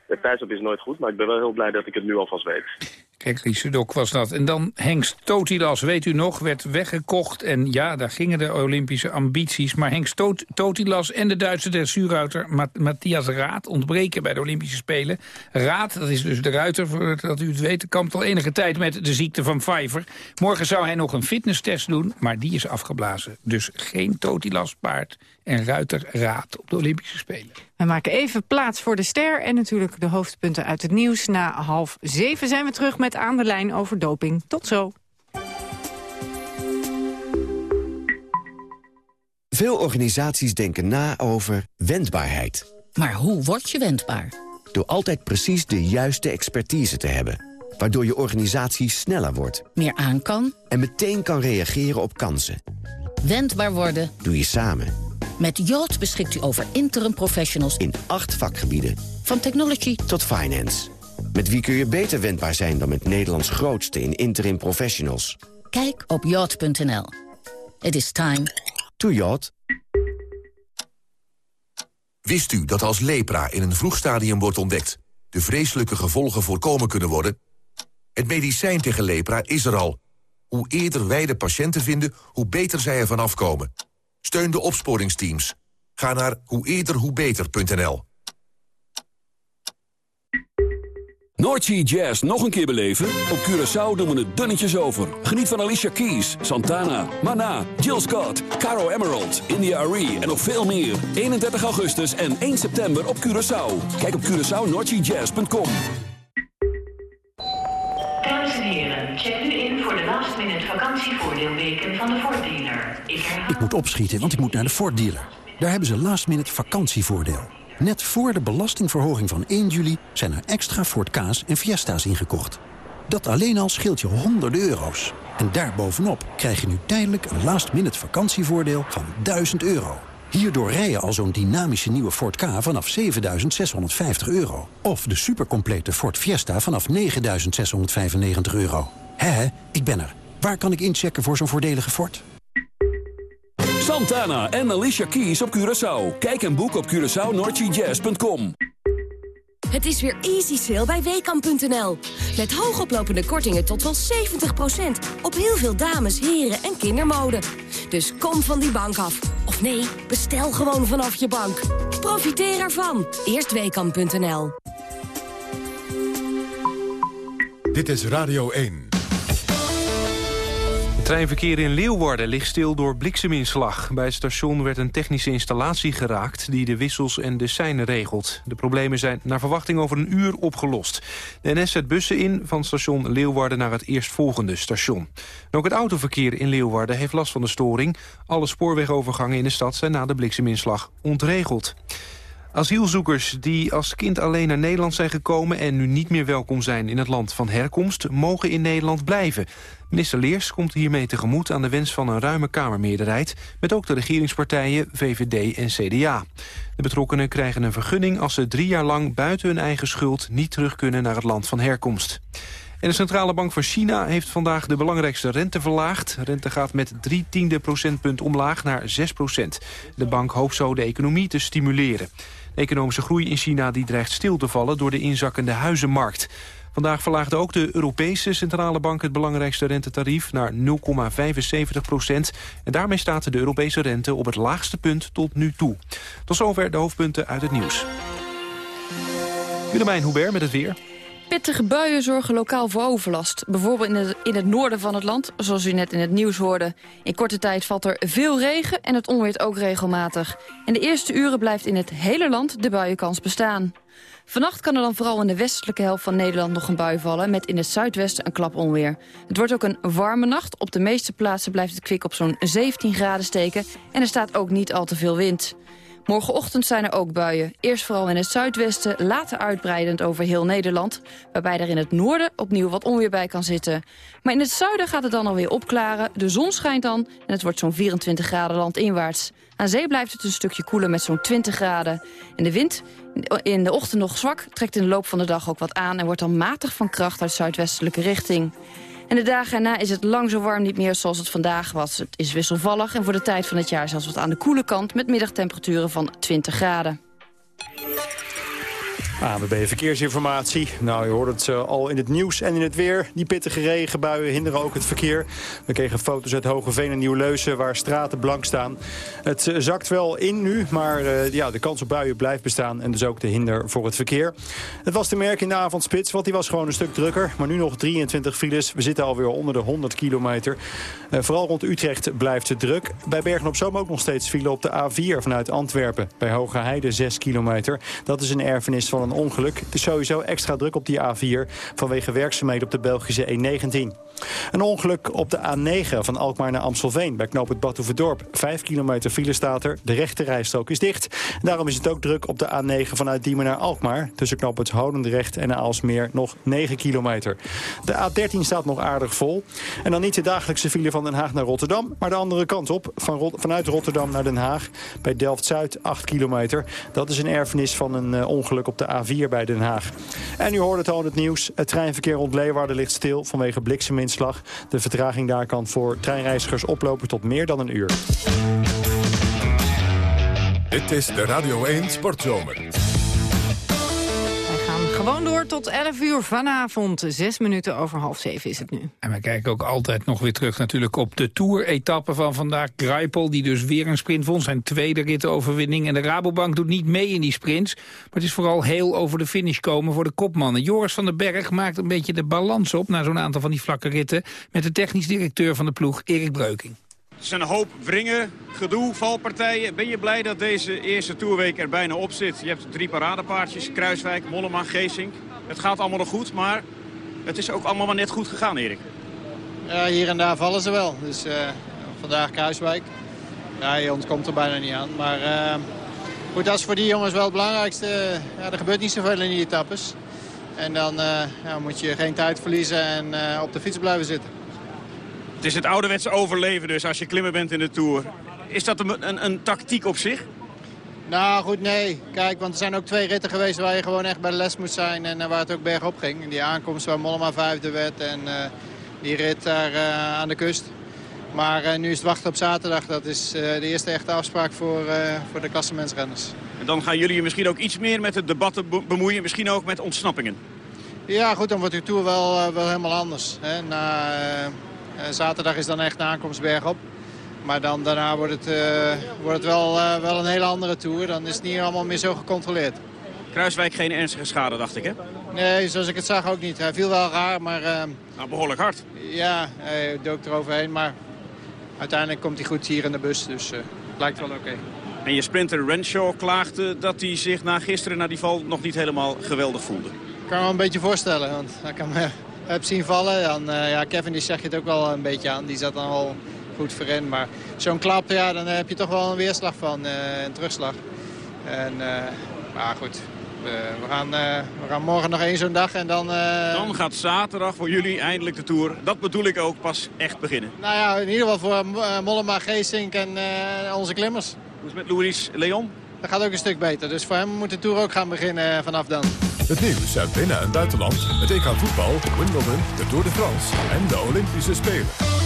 het thuishebben is nooit goed, maar ik ben wel heel blij dat ik het nu alvast weet. Kijk, Sedok was dat. En dan Hengst Totilas, weet u nog, werd weggekocht. En ja, daar gingen de Olympische ambities. Maar Hengst Totilas en de Duitse dressuurruiter Matthias Raad ontbreken bij de Olympische Spelen. Raad, dat is dus de ruiter, dat u het weet, kampt al enige tijd met de ziekte van Pfeiffer. Morgen zou hij nog een fitnesstest doen, maar die is afgeblazen. Dus geen Totilas paard en ruiter Raad op de Olympische Spelen. We maken even plaats voor de ster en natuurlijk de hoofdpunten uit het nieuws. Na half zeven zijn we terug met Aan de Lijn over doping. Tot zo. Veel organisaties denken na over wendbaarheid. Maar hoe word je wendbaar? Door altijd precies de juiste expertise te hebben. Waardoor je organisatie sneller wordt. Meer aan kan. En meteen kan reageren op kansen. Wendbaar worden. Doe je samen. Met Yacht beschikt u over interim professionals in acht vakgebieden. Van technology tot finance. Met wie kun je beter wendbaar zijn dan met Nederlands grootste in interim professionals? Kijk op yacht.nl. It is time to yacht. Wist u dat als lepra in een vroeg stadium wordt ontdekt... de vreselijke gevolgen voorkomen kunnen worden? Het medicijn tegen lepra is er al. Hoe eerder wij de patiënten vinden, hoe beter zij ervan afkomen. Steun de opsporingsteams. Ga naar hoe eerder Jazz nog een keer beleven? Op Curaçao doen we het dunnetjes over. Geniet van Alicia Keys, Santana, Mana, Jill Scott, Caro Emerald, India Arie en nog veel meer. 31 augustus en 1 september op Curaçao. Kijk op CuraçaoNoordseaJazz.com. Dames en heren, check nu in voor de last minute vakantievoordeelweken van de Ford dealer. Ik, ik moet opschieten, want ik moet naar de Ford dealer. Daar hebben ze last minute vakantievoordeel. Net voor de belastingverhoging van 1 juli zijn er extra Ford Ka's en Fiesta's ingekocht. Dat alleen al scheelt je honderden euro's. En daarbovenop krijg je nu tijdelijk een last-minute vakantievoordeel van 1000 euro. Hierdoor rij je al zo'n dynamische nieuwe Ford K vanaf 7.650 euro. Of de supercomplete Ford Fiesta vanaf 9.695 euro. Hé, ik ben er. Waar kan ik inchecken voor zo'n voordelige Ford? Santana en Alicia Keys op Curaçao. Kijk en boek op CuraçaoNordGJazz.com. Het is weer easy sale bij WKAM.nl. Met hoogoplopende kortingen tot wel 70%. Op heel veel dames, heren en kindermode. Dus kom van die bank af. Nee, bestel gewoon vanaf je bank. Profiteer ervan. Eerst WKAM.nl. Dit is Radio 1. Treinverkeer in Leeuwarden ligt stil door blikseminslag. Bij het station werd een technische installatie geraakt... die de wissels en de seinen regelt. De problemen zijn naar verwachting over een uur opgelost. De NS zet bussen in van station Leeuwarden naar het eerstvolgende station. ook het autoverkeer in Leeuwarden heeft last van de storing. Alle spoorwegovergangen in de stad zijn na de blikseminslag ontregeld. Asielzoekers die als kind alleen naar Nederland zijn gekomen... en nu niet meer welkom zijn in het land van herkomst... mogen in Nederland blijven. Minister Leers komt hiermee tegemoet aan de wens van een ruime Kamermeerderheid... met ook de regeringspartijen VVD en CDA. De betrokkenen krijgen een vergunning als ze drie jaar lang... buiten hun eigen schuld niet terug kunnen naar het land van herkomst. En de Centrale Bank van China heeft vandaag de belangrijkste rente verlaagd. De rente gaat met drie tiende procentpunt omlaag naar 6 procent. De bank hoopt zo de economie te stimuleren. Economische groei in China die dreigt stil te vallen door de inzakkende huizenmarkt. Vandaag verlaagde ook de Europese Centrale Bank het belangrijkste rentetarief naar 0,75 procent. En daarmee staat de Europese rente op het laagste punt tot nu toe. Tot zover de hoofdpunten uit het nieuws. Willemijn Hubert met het weer. Pittige buien zorgen lokaal voor overlast. Bijvoorbeeld in het, noorden van het land, zoals u net in het nieuws hoorde. In korte tijd valt er veel regen en het onweert ook regelmatig. In de eerste uren blijft in het hele land de buienkans bestaan. Vannacht kan er dan vooral in de westelijke helft van Nederland nog een bui vallen... met in het zuidwesten een klap onweer. Het wordt ook een warme nacht. Op de meeste plaatsen blijft het kwik op zo'n 17 graden steken... en er staat ook niet al te veel wind. Morgenochtend zijn er ook buien. Eerst vooral in het zuidwesten, later uitbreidend over heel Nederland... waarbij er in het noorden opnieuw wat onweer bij kan zitten. Maar in het zuiden gaat het dan alweer opklaren. De zon schijnt dan en het wordt zo'n 24 graden landinwaarts. Aan zee blijft het een stukje koeler met zo'n 20 graden. En de wind, in de ochtend nog zwak, trekt in de loop van de dag ook wat aan... en wordt dan matig van kracht uit zuidwestelijke richting. En de dagen erna is het lang zo warm niet meer zoals het vandaag was. Het is wisselvallig en voor de tijd van het jaar zelfs wat aan de koele kant... met middagtemperaturen van 20 graden. ABB Verkeersinformatie. Nou, je hoort het uh, al in het nieuws en in het weer. Die pittige regenbuien hinderen ook het verkeer. We kregen foto's uit Hogeveen en Nieuw-Leuzen waar straten blank staan. Het uh, zakt wel in nu, maar uh, ja, de kans op buien blijft bestaan... en dus ook de hinder voor het verkeer. Het was te merken in de avondspits, want die was gewoon een stuk drukker. Maar nu nog 23 files. We zitten alweer onder de 100 kilometer. vooral rond Utrecht blijft het druk. Bij Bergen op Zoom ook nog steeds file op de A4 vanuit Antwerpen. Bij Hoge Heide 6 kilometer. Dat is een erfenis van een ongeluk. Het is sowieso extra druk op die A4 vanwege werkzaamheden op de Belgische E19. Een ongeluk op de A9 van Alkmaar naar Amstelveen bij knoop het Badhoevedorp. Vijf kilometer file staat er, de rechte rijstrook is dicht. Daarom is het ook druk op de A9 vanuit Diemen naar Alkmaar. Tussen knoop het Holendrecht en Aalsmeer nog 9 kilometer. De A13 staat nog aardig vol. En dan niet de dagelijkse file van Den Haag naar Rotterdam... maar de andere kant op, van, vanuit Rotterdam naar Den Haag. Bij Delft-Zuid 8 kilometer. Dat is een erfenis van een uh, ongeluk op de A4 bij Den Haag. En u hoort het al in het nieuws. Het treinverkeer rond Leeuwarden ligt stil vanwege blikseminslag. De vertraging daar kan voor treinreizigers oplopen tot meer dan een uur. Dit is de Radio 1 Sportzomer. Gewoon door tot 11 uur vanavond. Zes minuten over half zeven is het nu. En we kijken ook altijd nog weer terug natuurlijk op de Tour-etappe van vandaag. Greipel, die dus weer een sprint won. Zijn tweede ritoverwinning. En de Rabobank doet niet mee in die sprints. Maar het is vooral heel over de finish komen voor de kopmannen. Joris van den Berg maakt een beetje de balans op... na zo'n aantal van die vlakke ritten... met de technisch directeur van de ploeg, Erik Breuking. Het is een hoop wringen, gedoe, valpartijen. Ben je blij dat deze eerste toerweek er bijna op zit? Je hebt drie paradepaardjes, Kruiswijk, Mollema, Geesink. Het gaat allemaal nog goed, maar het is ook allemaal maar net goed gegaan, Erik. Ja, hier en daar vallen ze wel. Dus uh, vandaag Kruiswijk. Ja, je ontkomt er bijna niet aan. Maar uh, goed, dat is voor die jongens wel het belangrijkste. Ja, er gebeurt niet zoveel in die etappes. En dan uh, ja, moet je geen tijd verliezen en op de fiets blijven zitten. Het is het ouderwetse overleven dus als je klimmer bent in de Tour. Is dat een, een, een, tactiek op zich? Nou goed, nee. Kijk, want er zijn ook twee ritten geweest waar je gewoon echt bij de les moest zijn. En uh, waar het ook bergop ging. Die aankomst waar Mollema vijfde werd en uh, die rit daar uh, aan de kust. Maar nu is het wachten op zaterdag. Dat is de eerste echte afspraak voor, voor de klassementsrenners. En dan gaan jullie je misschien ook iets meer met het debat bemoeien. Misschien ook met ontsnappingen. Ja goed, dan wordt uw Tour wel, wel helemaal anders. Hè. Na, zaterdag is dan echt de aankomst bergop. Maar dan, daarna wordt het, uh, wordt het wel, uh, wel een hele andere Tour. Dan is het niet allemaal meer zo gecontroleerd. Kruiswijk geen ernstige schade, dacht ik, hè? Nee, zoals ik het zag ook niet. Hij viel wel raar, maar... nou, behoorlijk hard. Ja, hij dook eroverheen, maar uiteindelijk komt hij goed hier in de bus. Dus het lijkt wel oké. Okay. En je sprinter Renshaw klaagde dat hij zich na gisteren, na die val, nog niet helemaal geweldig voelde. Ik kan me een beetje voorstellen, want hij kan me heb zien vallen. Dan, uh, ja, Kevin die zeg je het ook wel een beetje aan. Die zat dan al goed voorin. Maar zo'n klap, ja, dan heb je toch wel een weerslag van, uh, een terugslag. En, uh, maar goed, we, gaan, we gaan morgen nog één zo'n dag en dan... Dan gaat zaterdag voor jullie eindelijk de Tour. Dat bedoel ik ook pas echt beginnen. Nou ja, in ieder geval voor Mollema, Geesink en onze klimmers. Hoe is het met Louis Leon? Dat gaat ook een stuk beter. Dus voor hem moet de Tour ook gaan beginnen vanaf dan. Het nieuws uit binnen- en buitenland. Het EK voetbal, Wimbledon, de Tour de France en de Olympische Spelen.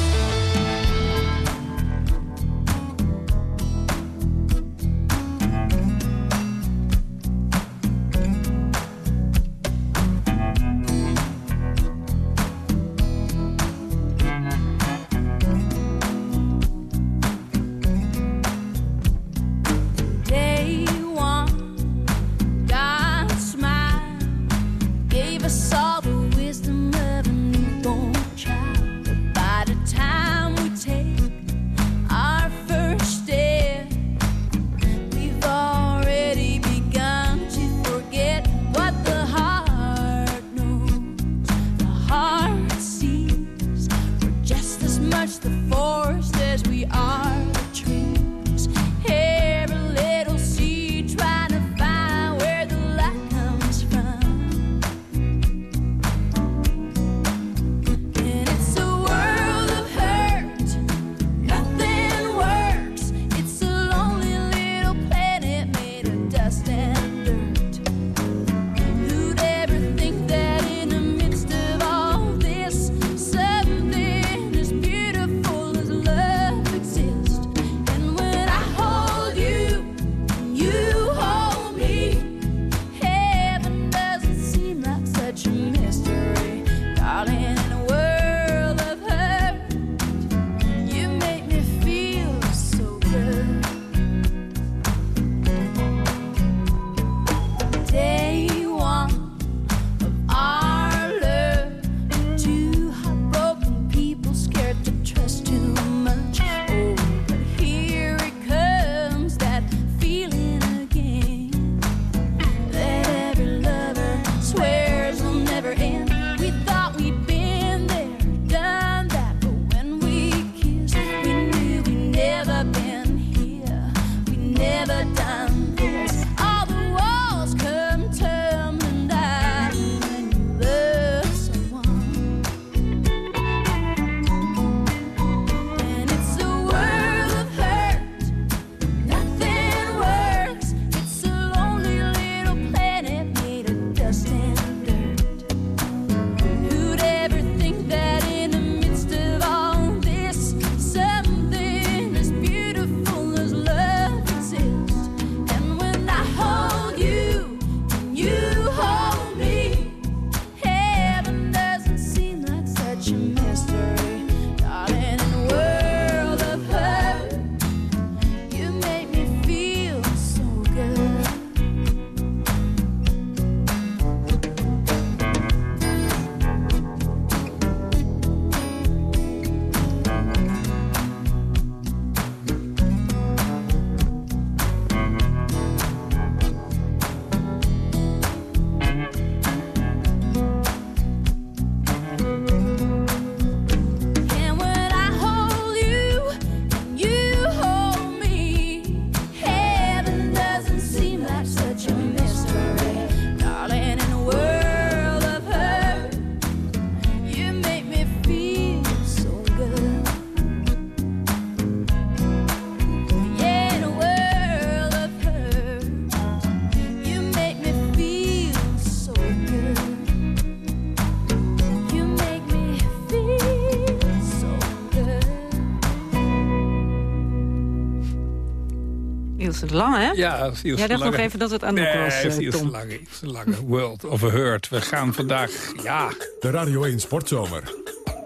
De Lange, hè? Ja, Ilse Jij dacht nog even dat het Anouk nee, was, uh, Ilse Tom. Lange, Lange. World of a Hurt. We gaan vandaag, ja... De Radio 1 Sportzomer.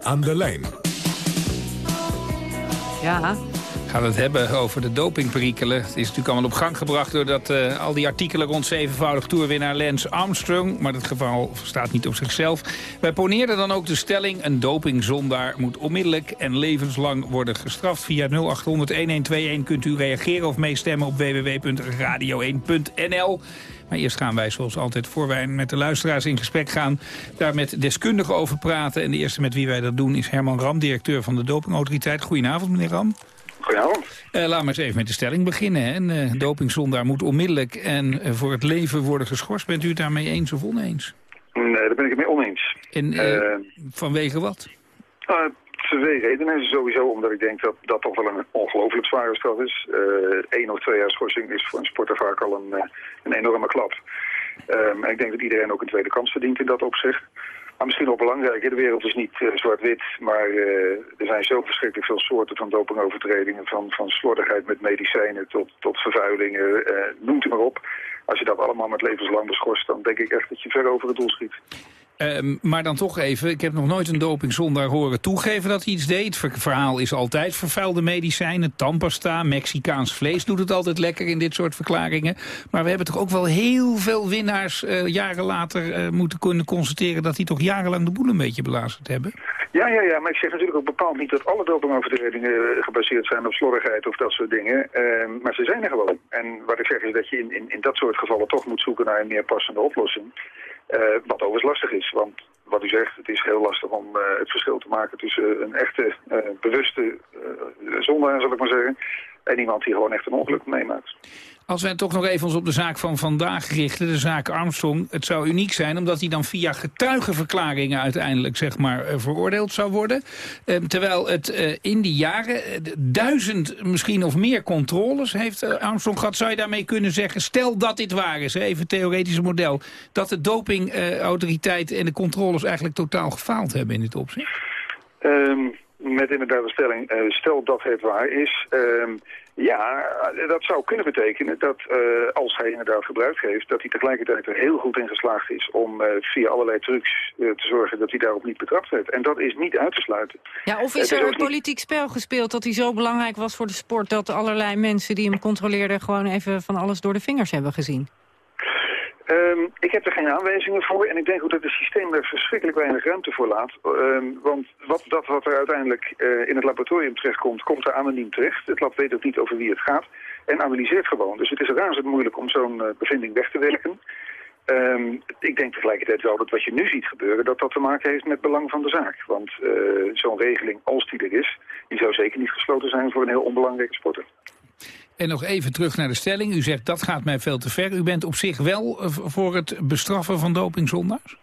Aan de lijn. Ja, gaan het hebben over de dopingperikelen. Het is natuurlijk allemaal op gang gebracht... doordat uh, al die artikelen rond zevenvoudig toerwinnaar Lance Armstrong... maar dat geval staat niet op zichzelf. Wij poneerden dan ook de stelling... een dopingzondaar moet onmiddellijk en levenslang worden gestraft. Via 0800-1121 kunt u reageren of meestemmen op www.radio1.nl. Maar eerst gaan wij zoals altijd voor wij met de luisteraars in gesprek gaan... daar met deskundigen over praten. En de eerste met wie wij dat doen is Herman Ram, directeur van de dopingautoriteit. Goedenavond, meneer Ram. Goedenavond. Uh, laat maar eens even met de stelling beginnen. Hè. Een uh, dopingzondaar moet onmiddellijk en uh, voor het leven worden geschorst. Bent u het daarmee eens of oneens? Nee, daar ben ik het mee oneens. En vanwege wat? twee redenen. Sowieso omdat ik denk dat dat toch wel een ongelooflijk zware straf is. Eén of twee jaar schorsing is voor een sporter vaak al een, een enorme klap. Um, en ik denk dat iedereen ook een tweede kans verdient in dat opzicht. Maar misschien nog belangrijker, de wereld is niet uh, zwart-wit, maar uh, er zijn zo verschrikkelijk veel soorten van dopingovertredingen, van, van slordigheid met medicijnen tot, tot vervuilingen, uh, noem het maar op. Als je dat allemaal met levenslang beschorst, dan denk ik echt dat je ver over het doel schiet. Um, maar dan toch even, ik heb nog nooit een dopingzondaar horen toegeven dat hij iets deed. Het verhaal is altijd vervuilde medicijnen, tandpasta, Mexicaans vlees doet het altijd lekker in dit soort verklaringen. Maar we hebben toch ook wel heel veel winnaars uh, jaren later uh, moeten kunnen constateren dat die toch jarenlang de boel een beetje belazerd hebben. Ja, ja, ja, maar ik zeg natuurlijk ook bepaald niet dat alle dopingovertredingen gebaseerd zijn op slordigheid of dat soort dingen. Uh, maar ze zijn er gewoon. En wat ik zeg is dat je in, in, in dat soort gevallen toch moet zoeken naar een meer passende oplossing. Uh, wat overigens lastig is, want wat u zegt, het is heel lastig om uh, het verschil te maken tussen een echte, uh, bewuste zondaar, zal ik maar zeggen, en iemand die gewoon echt een ongeluk meemaakt. Als wij toch nog even ons op de zaak van vandaag richten, de zaak Armstrong. Het zou uniek zijn omdat hij dan via getuigenverklaringen uiteindelijk zeg maar, veroordeeld zou worden. Uh, terwijl het uh, in die jaren uh, duizend misschien of meer controles heeft Armstrong gehad. Zou je daarmee kunnen zeggen, stel dat dit waar is, even het theoretische model. Dat de dopingautoriteit en de controles eigenlijk totaal gefaald hebben in dit opzicht? Um, met inderdaad de stelling, stel dat het waar is... Um, ja, dat zou kunnen betekenen dat uh, als hij inderdaad gebruik heeft... dat hij tegelijkertijd er heel goed in geslaagd is om uh, via allerlei trucs uh, te zorgen dat hij daarop niet betrapt werd. En dat is niet uit te sluiten. Ja, of is er een politiek spel gespeeld dat hij zo belangrijk was voor de sport... dat allerlei mensen die hem controleerden gewoon even van alles door de vingers hebben gezien? Um, ik heb er geen aanwijzingen voor en ik denk ook dat het systeem er verschrikkelijk weinig ruimte voor laat. Um, want wat, dat wat er uiteindelijk uh, in het laboratorium terechtkomt, komt er anoniem terecht. Het lab weet ook niet over wie het gaat en analyseert gewoon. Dus het is razend moeilijk om zo'n uh, bevinding weg te werken. Um, ik denk tegelijkertijd wel dat wat je nu ziet gebeuren, dat dat te maken heeft met belang van de zaak. Want uh, zo'n regeling, als die er is, die zou zeker niet gesloten zijn voor een heel onbelangrijke sporter. En nog even terug naar de stelling. U zegt dat gaat mij veel te ver. U bent op zich wel voor het bestraffen van dopingzondaars?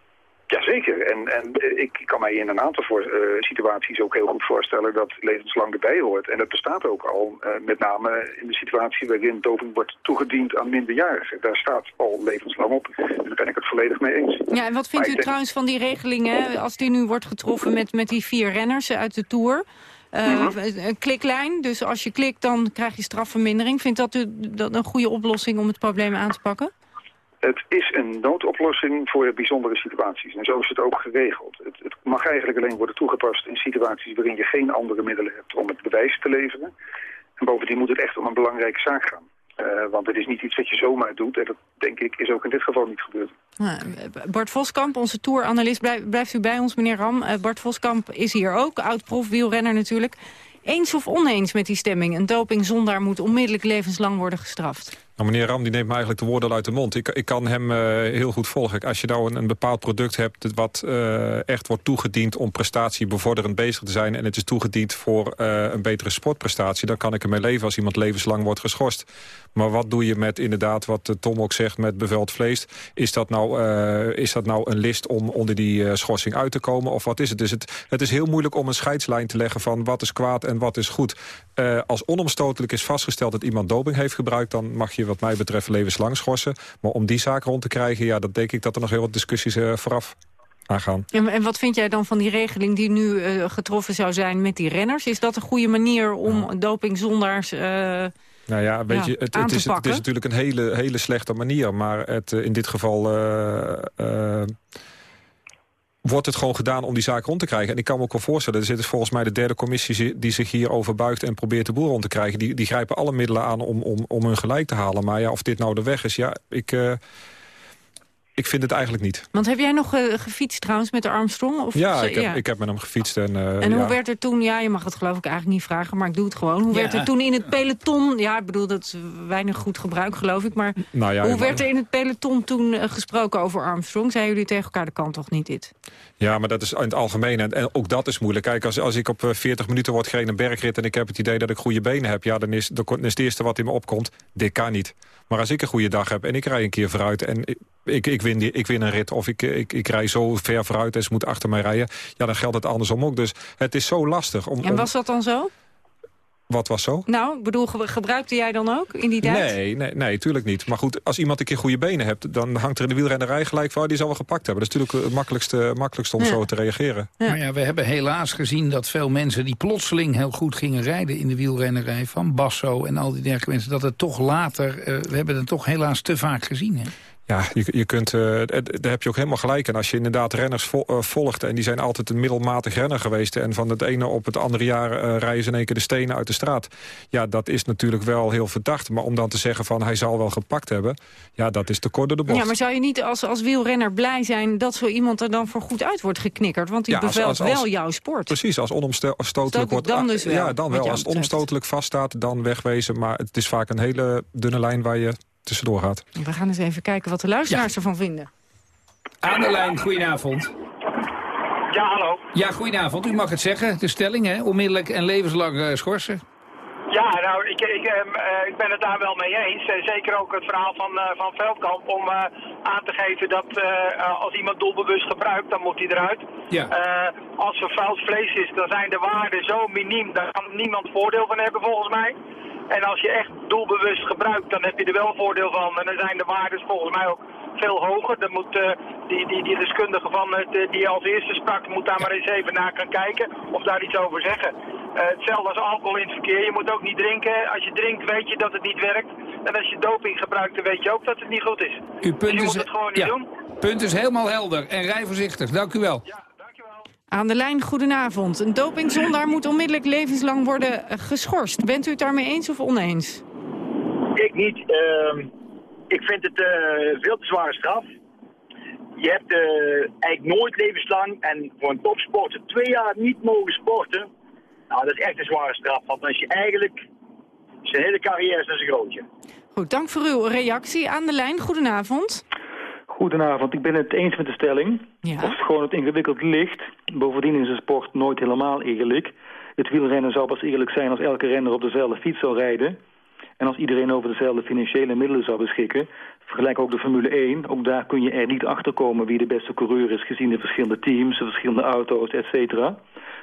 Jazeker. En, en ik kan mij in een aantal voor, uh, situaties ook heel goed voorstellen dat levenslang erbij hoort. En dat bestaat ook al, uh, met name in de situatie waarin doping wordt toegediend aan minderjarigen. Daar staat al levenslang op. En daar ben ik het volledig mee eens. Ja, en wat vindt maar u trouwens van die regelingen als die nu wordt getroffen met, met die vier renners uit de Tour? Uh, mm -hmm. Een kliklijn, dus als je klikt dan krijg je strafvermindering. Vindt dat, u, dat een goede oplossing om het probleem aan te pakken? Het is een noodoplossing voor bijzondere situaties. En zo is het ook geregeld. Het, het, mag eigenlijk alleen worden toegepast in situaties waarin je geen andere middelen hebt om het bewijs te leveren. En bovendien moet het echt om een belangrijke zaak gaan. Uh, want het is niet iets wat je zomaar doet. En dat, denk ik, is ook in dit geval niet gebeurd. Nou, Bart Voskamp, onze touranalist, blijf, blijft u bij ons, meneer Ram. Uh, Bart Voskamp is hier ook, oud-prof wielrenner natuurlijk. Eens of oneens met die stemming? Een dopingzondaar moet onmiddellijk levenslang worden gestraft. Nou, meneer Ram die neemt me eigenlijk de woorden uit de mond. Ik, ik kan hem uh, heel goed volgen. Als je nou een, bepaald product hebt wat uh, echt wordt toegediend... om prestatiebevorderend bezig te zijn... en het is toegediend voor uh, een betere sportprestatie... dan kan ik ermee leven als iemand levenslang wordt geschorst. Maar wat doe je met inderdaad, wat Tom ook zegt, met beveld vlees? Is dat nou, is dat nou een list om onder die schorsing uit te komen? Of wat is het? Dus het, het is heel moeilijk om een scheidslijn te leggen... van wat is kwaad en wat is goed. als onomstotelijk is vastgesteld dat iemand doping heeft gebruikt... dan mag je wat mij betreft levenslang schorsen. Maar om die zaak rond te krijgen, ja, dat denk ik dat er nog heel wat discussies uh, vooraf aangaan. En, en wat vind jij dan van die regeling die nu uh, getroffen zou zijn met die renners? Is dat een goede manier om ja. dopingzondaars... Uh, Nou ja, weet ja, je, het, is, het is natuurlijk een hele, hele slechte manier. Maar het, eh, in dit geval eh, eh, wordt het gewoon gedaan om die zaak rond te krijgen. En ik kan me ook wel voorstellen, er zit dus volgens mij de derde commissie... die zich hierover buigt en probeert de boel rond te krijgen. Die, die grijpen alle middelen aan om, om, om hun gelijk te halen. Maar ja, of dit nou de weg is, ja, ik... eh, ik vind het eigenlijk niet. Want heb jij nog eh, gefietst trouwens met de Armstrong? Of, Ja, ik heb, ik heb met hem gefietst. En, eh, En hoe ja. werd er toen, ja, je mag het geloof ik eigenlijk niet vragen, maar ik doe het gewoon. Hoe Ja. werd er toen in het peloton, ja, ik bedoel, dat is weinig goed gebruik geloof ik, maar Nou ja, hoe werd er in het peloton toen eh, gesproken over Armstrong? Zeiden jullie tegen elkaar, dat kan toch niet dit? Ja, maar dat is in het algemeen. En, en ook dat is moeilijk. Kijk, als, als ik op eh, 40 minuten word gereden een bergrit... en ik heb het idee dat ik goede benen heb... ja, dan is, dan is het eerste wat in me opkomt, dit kan niet. Maar als ik een goede dag heb en ik rij een keer vooruit... en ik, ik, ik, win, die, ik win een rit of ik, ik, ik rij zo ver vooruit... en ze moeten achter mij rijden... ja, dan geldt het andersom ook. Dus het is zo lastig. Om, En was dat dan zo? Wat was zo? Nou, bedoel, ge- gebruikte jij dan ook in die tijd? Nee, nee, nee, tuurlijk niet. Maar goed, als iemand een keer goede benen hebt... dan hangt er in de wielrennerij gelijk van... die zal wel gepakt hebben. Dat is natuurlijk het makkelijkste, makkelijkste om Ja. zo te reageren. Maar ja, we hebben helaas gezien dat veel mensen die plotseling heel goed gingen rijden in de wielrennerij, van Basso en al die dergelijke mensen, dat het toch later, eh, we hebben het toch helaas te vaak gezien. Hè? Ja, je, je kunt, eh, daar heb je ook helemaal gelijk in. Als je inderdaad renners vo- eh, volgt... en die zijn altijd een middelmatig renner geweest... en van het ene op het andere jaar eh, rijden ze in één keer de stenen uit de straat. Ja, dat is natuurlijk wel heel verdacht. Maar om dan te zeggen van hij zal wel gepakt hebben... ja, dat is te kort door de bocht. Ja, maar zou je niet als, als wielrenner blij zijn dat zo iemand er dan voor goed uit wordt geknikkerd? Want die Ja, als- beveelt als- als- wel jouw sport. Precies, als onomstotelijk wordt... dan dus wel, ja, dan wel. Als het onomstotelijk vaststaat, dan wegwezen. Maar het is vaak een hele dunne lijn waar je tussendoor gaat. We gaan eens even kijken wat de luisteraars ervan vinden. Aan de lijn, goedenavond. Ja, hallo. Ja, goedenavond. U mag het zeggen. De stelling, hè? Onmiddellijk en levenslang eh, schorsen. Ja, nou, ik, ik, ehm, eh, ik ben het daar wel mee eens. Eh, zeker ook het verhaal van, eh, van Veldkamp om eh, aan te geven dat als iemand doelbewust gebruikt, dan moet hij eruit. Ja. Eh, als er vals vlees is, dan zijn de waarden zo miniem, daar kan niemand voordeel van hebben volgens mij. En als je echt doelbewust gebruikt, dan heb je er wel voordeel van. En dan zijn de waarden volgens mij ook veel hoger. Dan moet eh, die, die, die deskundige van het, eh, die als eerste sprak, moet daar maar eens even naar gaan kijken of daar iets over zeggen. Eh, hetzelfde als alcohol in het verkeer. Je moet ook niet drinken. Als je drinkt weet je dat het niet werkt. En als je doping gebruikt, dan weet je ook dat het niet goed is. Uw punt, Dus je is, moet het gewoon niet ja, doen. punt is helemaal helder. En rij voorzichtig. Dank u wel. Aan de lijn, goedenavond. Een dopingzondaar moet onmiddellijk levenslang worden eh, geschorst. Bent u het daarmee eens of oneens? Ik niet. Ehm, ik vind het eh, veel te zware straf. Je hebt eh, eigenlijk nooit levenslang en voor een topsporter twee jaar niet mogen sporten. Nou, dat is echt een zware straf. Want dan is je eigenlijk zijn hele carrière is een grootje. Goed, dank voor uw reactie. Aan de lijn, goedenavond. Goedenavond, ik ben het eens met de stelling. Ja. Of het gewoon het ingewikkeld ligt. Bovendien is de sport nooit helemaal eerlijk. Het wielrennen zou pas eerlijk zijn als elke renner op dezelfde fiets zou rijden. En als iedereen over dezelfde financiële middelen zou beschikken. Vergelijk ook de Formule 1. Ook daar kun je er niet achter komen wie de beste coureur is... gezien de verschillende teams, de verschillende auto's, et cetera.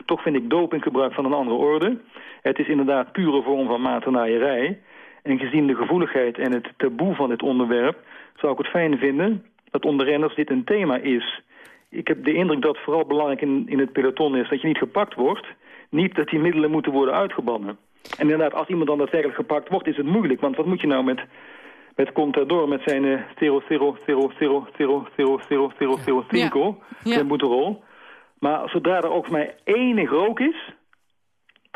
Toch vind ik dopinggebruik van een andere orde. Het is inderdaad pure vorm van maternaaierij. En gezien de gevoeligheid en het taboe van dit onderwerp... zou ik het fijn vinden dat onder renners dit een thema is. Ik heb de indruk dat vooral belangrijk in, in het peloton is dat je niet gepakt wordt. Niet dat die middelen moeten worden uitgebannen. En inderdaad, als iemand dan daadwerkelijk gepakt wordt, is het moeilijk. Want wat moet je nou met, met Contador, met zijn eh, 0 0 0 0 0 0 0 0 0 5 zijn boeterol. Maar zodra er ook mij enig rook is,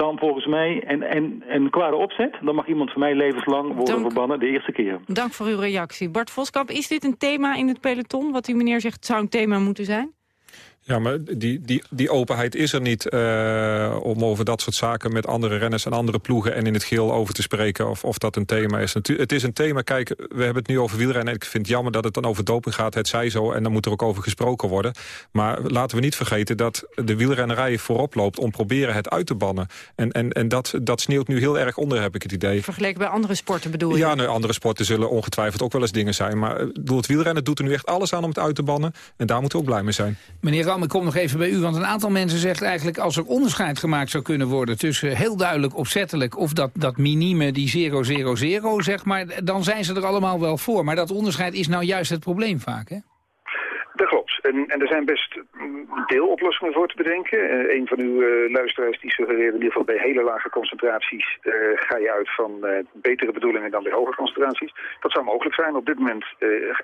dan volgens mij, en, en, en qua de opzet, dan mag iemand voor mij levenslang worden Dank. verbannen de eerste keer. Dank voor uw reactie. Bart Voskamp, is dit een thema in het peloton? Wat die meneer zegt, zou een thema moeten zijn? Ja, maar die, die, die openheid is er niet eh, om over dat soort zaken met andere renners en andere ploegen en in het geel over te spreken of, of dat een thema is. Natu het is een thema, kijk, we hebben het nu over wielrennen. Ik vind het jammer dat het dan over doping gaat, het zij zo en dan moet er ook over gesproken worden. Maar laten we niet vergeten dat de wielrennerij voorop loopt om proberen het uit te bannen. En, en, en dat, dat sneeuwt nu heel erg onder, heb ik het idee. Vergeleken bij andere sporten bedoel je? Ja, nou, andere sporten zullen ongetwijfeld ook wel eens dingen zijn. Maar eh, bedoel, het wielrennen doet er nu echt alles aan om het uit te bannen. En daar moeten we ook blij mee zijn. Meneer Ram, ik kom nog even bij u, want een aantal mensen zegt eigenlijk... als er onderscheid gemaakt zou kunnen worden tussen heel duidelijk opzettelijk... of dat, dat minime, die 000, zeg maar, dan zijn ze er allemaal wel voor. Maar dat onderscheid is nou juist het probleem vaak, hè? Dat klopt. En, en er zijn best deeloplossingen voor te bedenken. Uh, een van uw uh, luisteraars die suggereerde in ieder geval bij hele lage concentraties uh, ga je uit van betere bedoelingen dan bij hoge concentraties. Dat zou mogelijk zijn. Op dit moment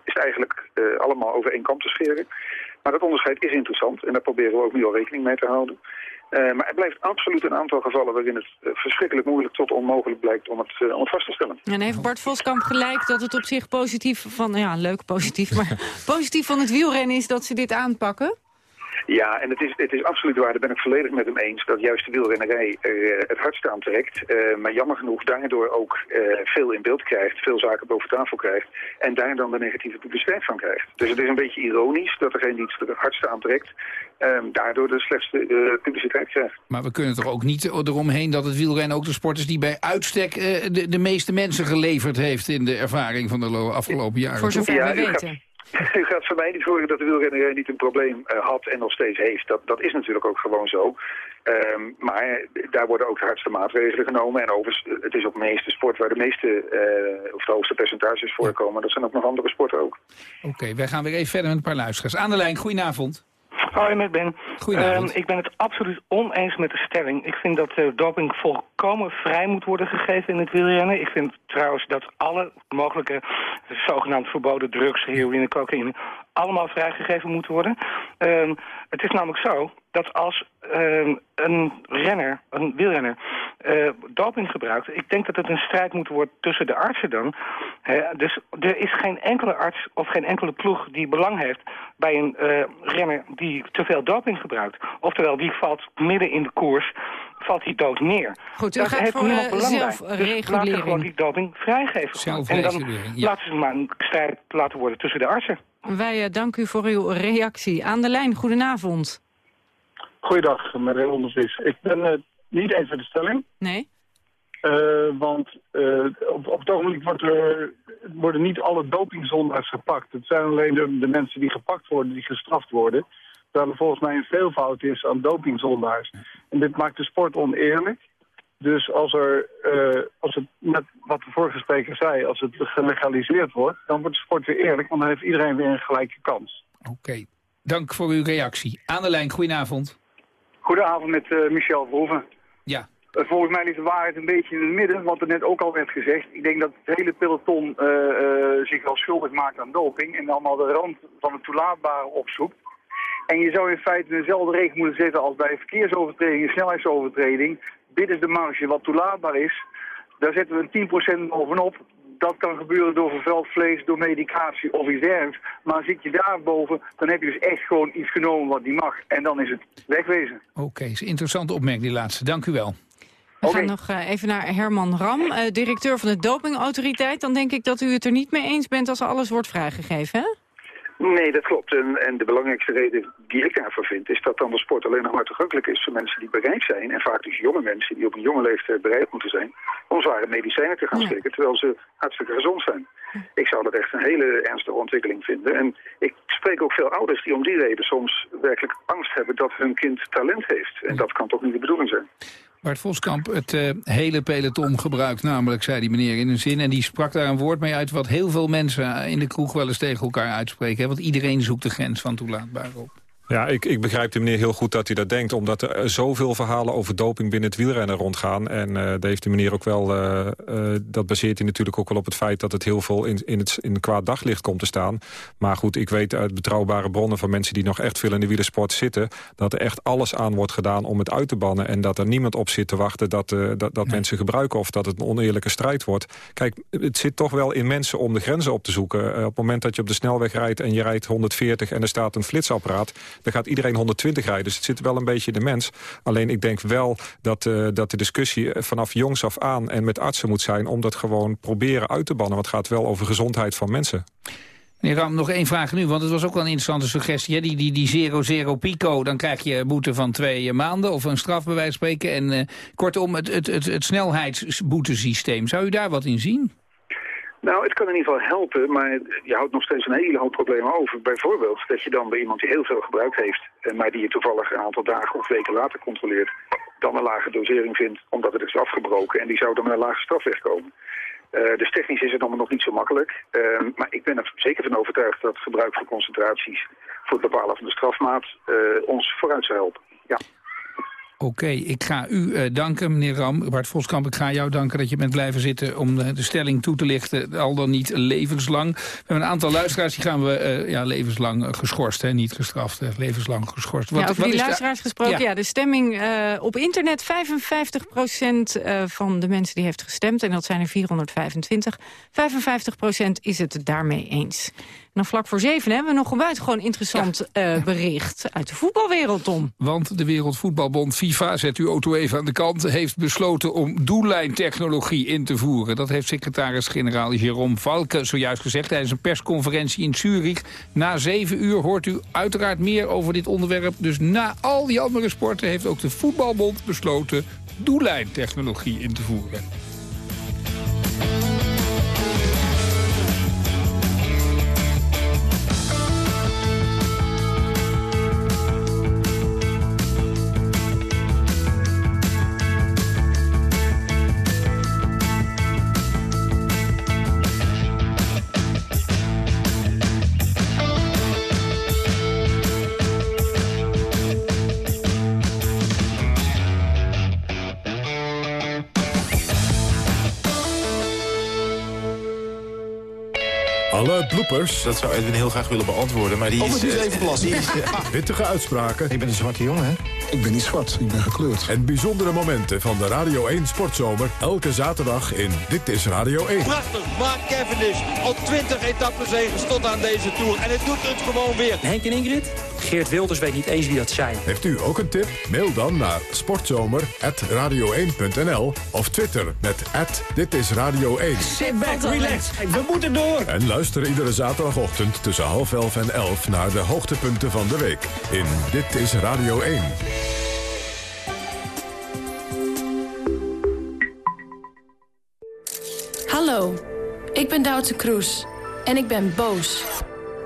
is het eigenlijk allemaal over één kam te scheren. Maar dat onderscheid is interessant en daar proberen we ook nu al rekening mee te houden. Uh, maar er blijft absoluut een aantal gevallen waarin het uh, verschrikkelijk moeilijk tot onmogelijk blijkt om het, uh, om het vast te stellen. En heeft Bart Voskamp gelijk dat het op zich positief van, ja leuk positief, maar positief van het wielrennen is dat ze dit aanpakken? Ja, en het is, het is absoluut waar, daar ben ik volledig met hem eens, dat juist de wielrennerij uh, het hardst aantrekt. Uh, maar jammer genoeg daardoor ook uh, veel in beeld krijgt, veel zaken boven tafel krijgt. En daar dan de negatieve publiciteit van krijgt. Dus het is een beetje ironisch dat degene die het hardst aantrekt, um, daardoor de slechtste publiciteit krijgt. Maar we kunnen toch ook niet eromheen dat het wielrennen ook de sport is die bij uitstek de, de meeste mensen geleverd heeft in de ervaring van de afgelopen jaren. Voor zover ja, we weten. U gaat van mij niet horen dat de wielrennerij niet een probleem uh, had en nog steeds heeft. Dat, dat is natuurlijk ook gewoon zo. Um, maar daar worden ook de hardste maatregelen genomen. En overigens, het is ook de meeste sport waar de meeste, uh, of de hoogste percentages voorkomen. Dat zijn ook nog andere sporten ook. Oké, okay, wij gaan weer even verder met een paar luisteraars. Aan de lijn, goedenavond. Hoi, met Ben. Um, ik ben het absoluut oneens met de stelling. Ik vind dat uh, doping volkomen vrij moet worden gegeven in het wielrennen. Ik vind trouwens dat alle mogelijke zogenaamd verboden drugs, heroïne, cocaïne... allemaal vrijgegeven moeten worden. Um, het is namelijk zo dat als um, een renner, een wielrenner, uh, doping gebruikt... ik denk dat het een strijd moet worden tussen de artsen dan. Dus er is geen enkele arts of geen enkele ploeg die belang heeft... bij een uh, renner die te veel doping gebruikt. Oftewel, die valt midden in de koers valt hij dood neer. Goed, u Daar gaat heeft voor niemand belang zelfregulering. Dus laten gewoon die doping vrijgeven. En dan ja. laten ze maar een strijd laten worden tussen de artsen. Wij uh, danken u voor uw reactie. Aan de lijn, goedenavond. Goeiedag, meneer Ondervis. Ik ben het uh, niet eens met de stelling. Nee? Uh, want uh, op, op het ogenblik wordt er, worden niet alle dopingzondaars gepakt. Het zijn alleen de, de, mensen die gepakt worden, die gestraft worden. Terwijl er volgens mij een veelvoud is aan dopingzondaars. En dit maakt de sport oneerlijk. Dus als, er, uh, als het, net wat de vorige spreker zei, als het gelegaliseerd wordt... dan wordt de sport weer eerlijk, want dan heeft iedereen weer een gelijke kans. Oké, okay. dank voor uw reactie. Aan de lijn, goedenavond. Goedenavond met uh, Michel Verhoeven. Ja. Uh, volgens mij ligt de waarheid een beetje in het midden, wat er net ook al werd gezegd. Ik denk dat het hele peloton zich wel schuldig maakt aan doping... en allemaal de rand van het toelaatbare opzoekt. En je zou in feite dezelfde regel moeten zetten als bij verkeersovertreding en snelheidsovertreding. Dit is de marge wat toelaatbaar is. Daar zetten we 10% bovenop. Dat kan gebeuren door vervuild vlees, door medicatie of iets dergelijks. Maar zit je daarboven, dan heb je dus echt gewoon iets genomen wat niet mag. En dan is het wegwezen. Oké, okay, is een interessante opmerking die laatste. Dank u wel. We okay. gaan nog uh, even naar Herman Ram, uh, directeur van de dopingautoriteit. Dan denk ik dat u het er niet mee eens bent als alles wordt vrijgegeven, hè? Nee, dat klopt. En, en, de belangrijkste reden die ik daarvoor vind... is dat dan de sport alleen nog maar toegankelijk is voor mensen die bereid zijn... en vaak dus jonge mensen die op een jonge leeftijd bereid moeten zijn... om zware medicijnen te gaan ja. slikken, terwijl ze hartstikke gezond zijn. Ik zou dat echt een hele ernstige ontwikkeling vinden. En ik spreek ook veel ouders die om die reden soms werkelijk angst hebben... dat hun kind talent heeft. En dat kan toch niet de bedoeling zijn. Bart Voskamp het uh, hele peloton gebruikt namelijk, zei die meneer in een zin. En die sprak daar een woord mee uit wat heel veel mensen in de kroeg wel eens tegen elkaar uitspreken. Want iedereen zoekt de grens van toelaatbaar op. Ja, ik, ik begrijp de meneer heel goed dat hij dat denkt. Omdat er zoveel verhalen over doping binnen het wielrennen rondgaan. En uh, daar heeft de meneer ook wel... Uh, uh, dat baseert hij natuurlijk ook wel op het feit... dat het heel veel in, in, het, in kwaad daglicht komt te staan. Maar goed, ik weet uit betrouwbare bronnen van mensen... die nog echt veel in de wielersport zitten... dat er echt alles aan wordt gedaan om het uit te bannen. En dat er niemand op zit te wachten dat, dat, dat nee. mensen gebruiken... of dat het een oneerlijke strijd wordt. Kijk, het zit toch wel in mensen om de grenzen op te zoeken. op het moment dat je op de snelweg rijdt en je rijdt 140... en er staat een flitsapparaat dan gaat iedereen 120 rijden. Dus het zit wel een beetje in de mens. Alleen ik denk wel dat, uh, dat de discussie vanaf jongs af aan... en met artsen moet zijn om dat gewoon proberen uit te bannen. Want het gaat wel over gezondheid van mensen. Meneer Ram, nog één vraag nu, want het was ook wel een interessante suggestie. Die, die, die zero, zero pico, dan krijg je boete van twee maanden... of een straf bij wijze van spreken. En uh, kortom, het, het, het snelheidsboetesysteem. Zou u daar wat in zien? Nou, het kan in ieder geval helpen, maar je houdt nog steeds een hele hoop problemen over. Bijvoorbeeld dat je dan bij iemand die heel veel gebruikt heeft, eh, maar die je toevallig een aantal dagen of weken later controleert, dan een lage dosering vindt, omdat het is afgebroken en die zou dan met een lage straf wegkomen. dus technisch is het allemaal nog niet zo makkelijk. Ehm, maar ik ben er zeker van overtuigd dat gebruik van concentraties voor het bepalen van de strafmaat ons vooruit zou helpen. Ja. Oké, ik ga u uh, danken, meneer Ram. Bart Voskamp, ik ga jou danken dat je bent blijven zitten... om de, de, stelling toe te lichten, al dan niet levenslang. We hebben een aantal luisteraars, die gaan we uh, ja, levenslang geschorst, hè, niet gestraft. Hè, levenslang geschorst. Wat, ja, over die luisteraars gesproken, ja. ja. de stemming uh, op internet... 55% van de mensen die heeft gestemd, en dat zijn er 425. 55% is het daarmee eens. Dan vlak voor zeven hebben we nog een buitengewoon interessant ja. uh, bericht uit de voetbalwereld, Tom. Want de Wereldvoetbalbond FIFA, zet uw auto even aan de kant... heeft besloten om doellijntechnologie in te voeren. Dat heeft secretaris-generaal Jérôme Valke zojuist gezegd... tijdens een persconferentie in Zurich. Na zeven uur hoort u uiteraard meer over dit onderwerp. Dus na al die andere sporten heeft ook de voetbalbond besloten... doellijntechnologie in te voeren. Dat zou Edwin heel graag willen beantwoorden, maar die oh, is... is even belasting. Wittige uitspraken. Ik ben een zwarte jongen, hè? Ik ben niet zwart, ik ben gekleurd. En bijzondere momenten van de Radio 1 Sportzomer. Elke zaterdag in Dit is Radio 1. Prachtig, Mark Cavendish. Al 20 etappes tot aan deze Tour. En het doet het gewoon weer. Henk en Ingrid? Geert Wilders weet niet eens wie dat zijn. Heeft u ook een tip? Mail dan naar sportzomer.radio1.nl of Twitter met Dit is Radio 1. Sit back, relax. We moeten door. En luister iedere zaterdagochtend tussen half elf en elf naar de hoogtepunten van de week in Dit is Radio 1. Hallo, ik ben Duitse Kroes en ik ben boos.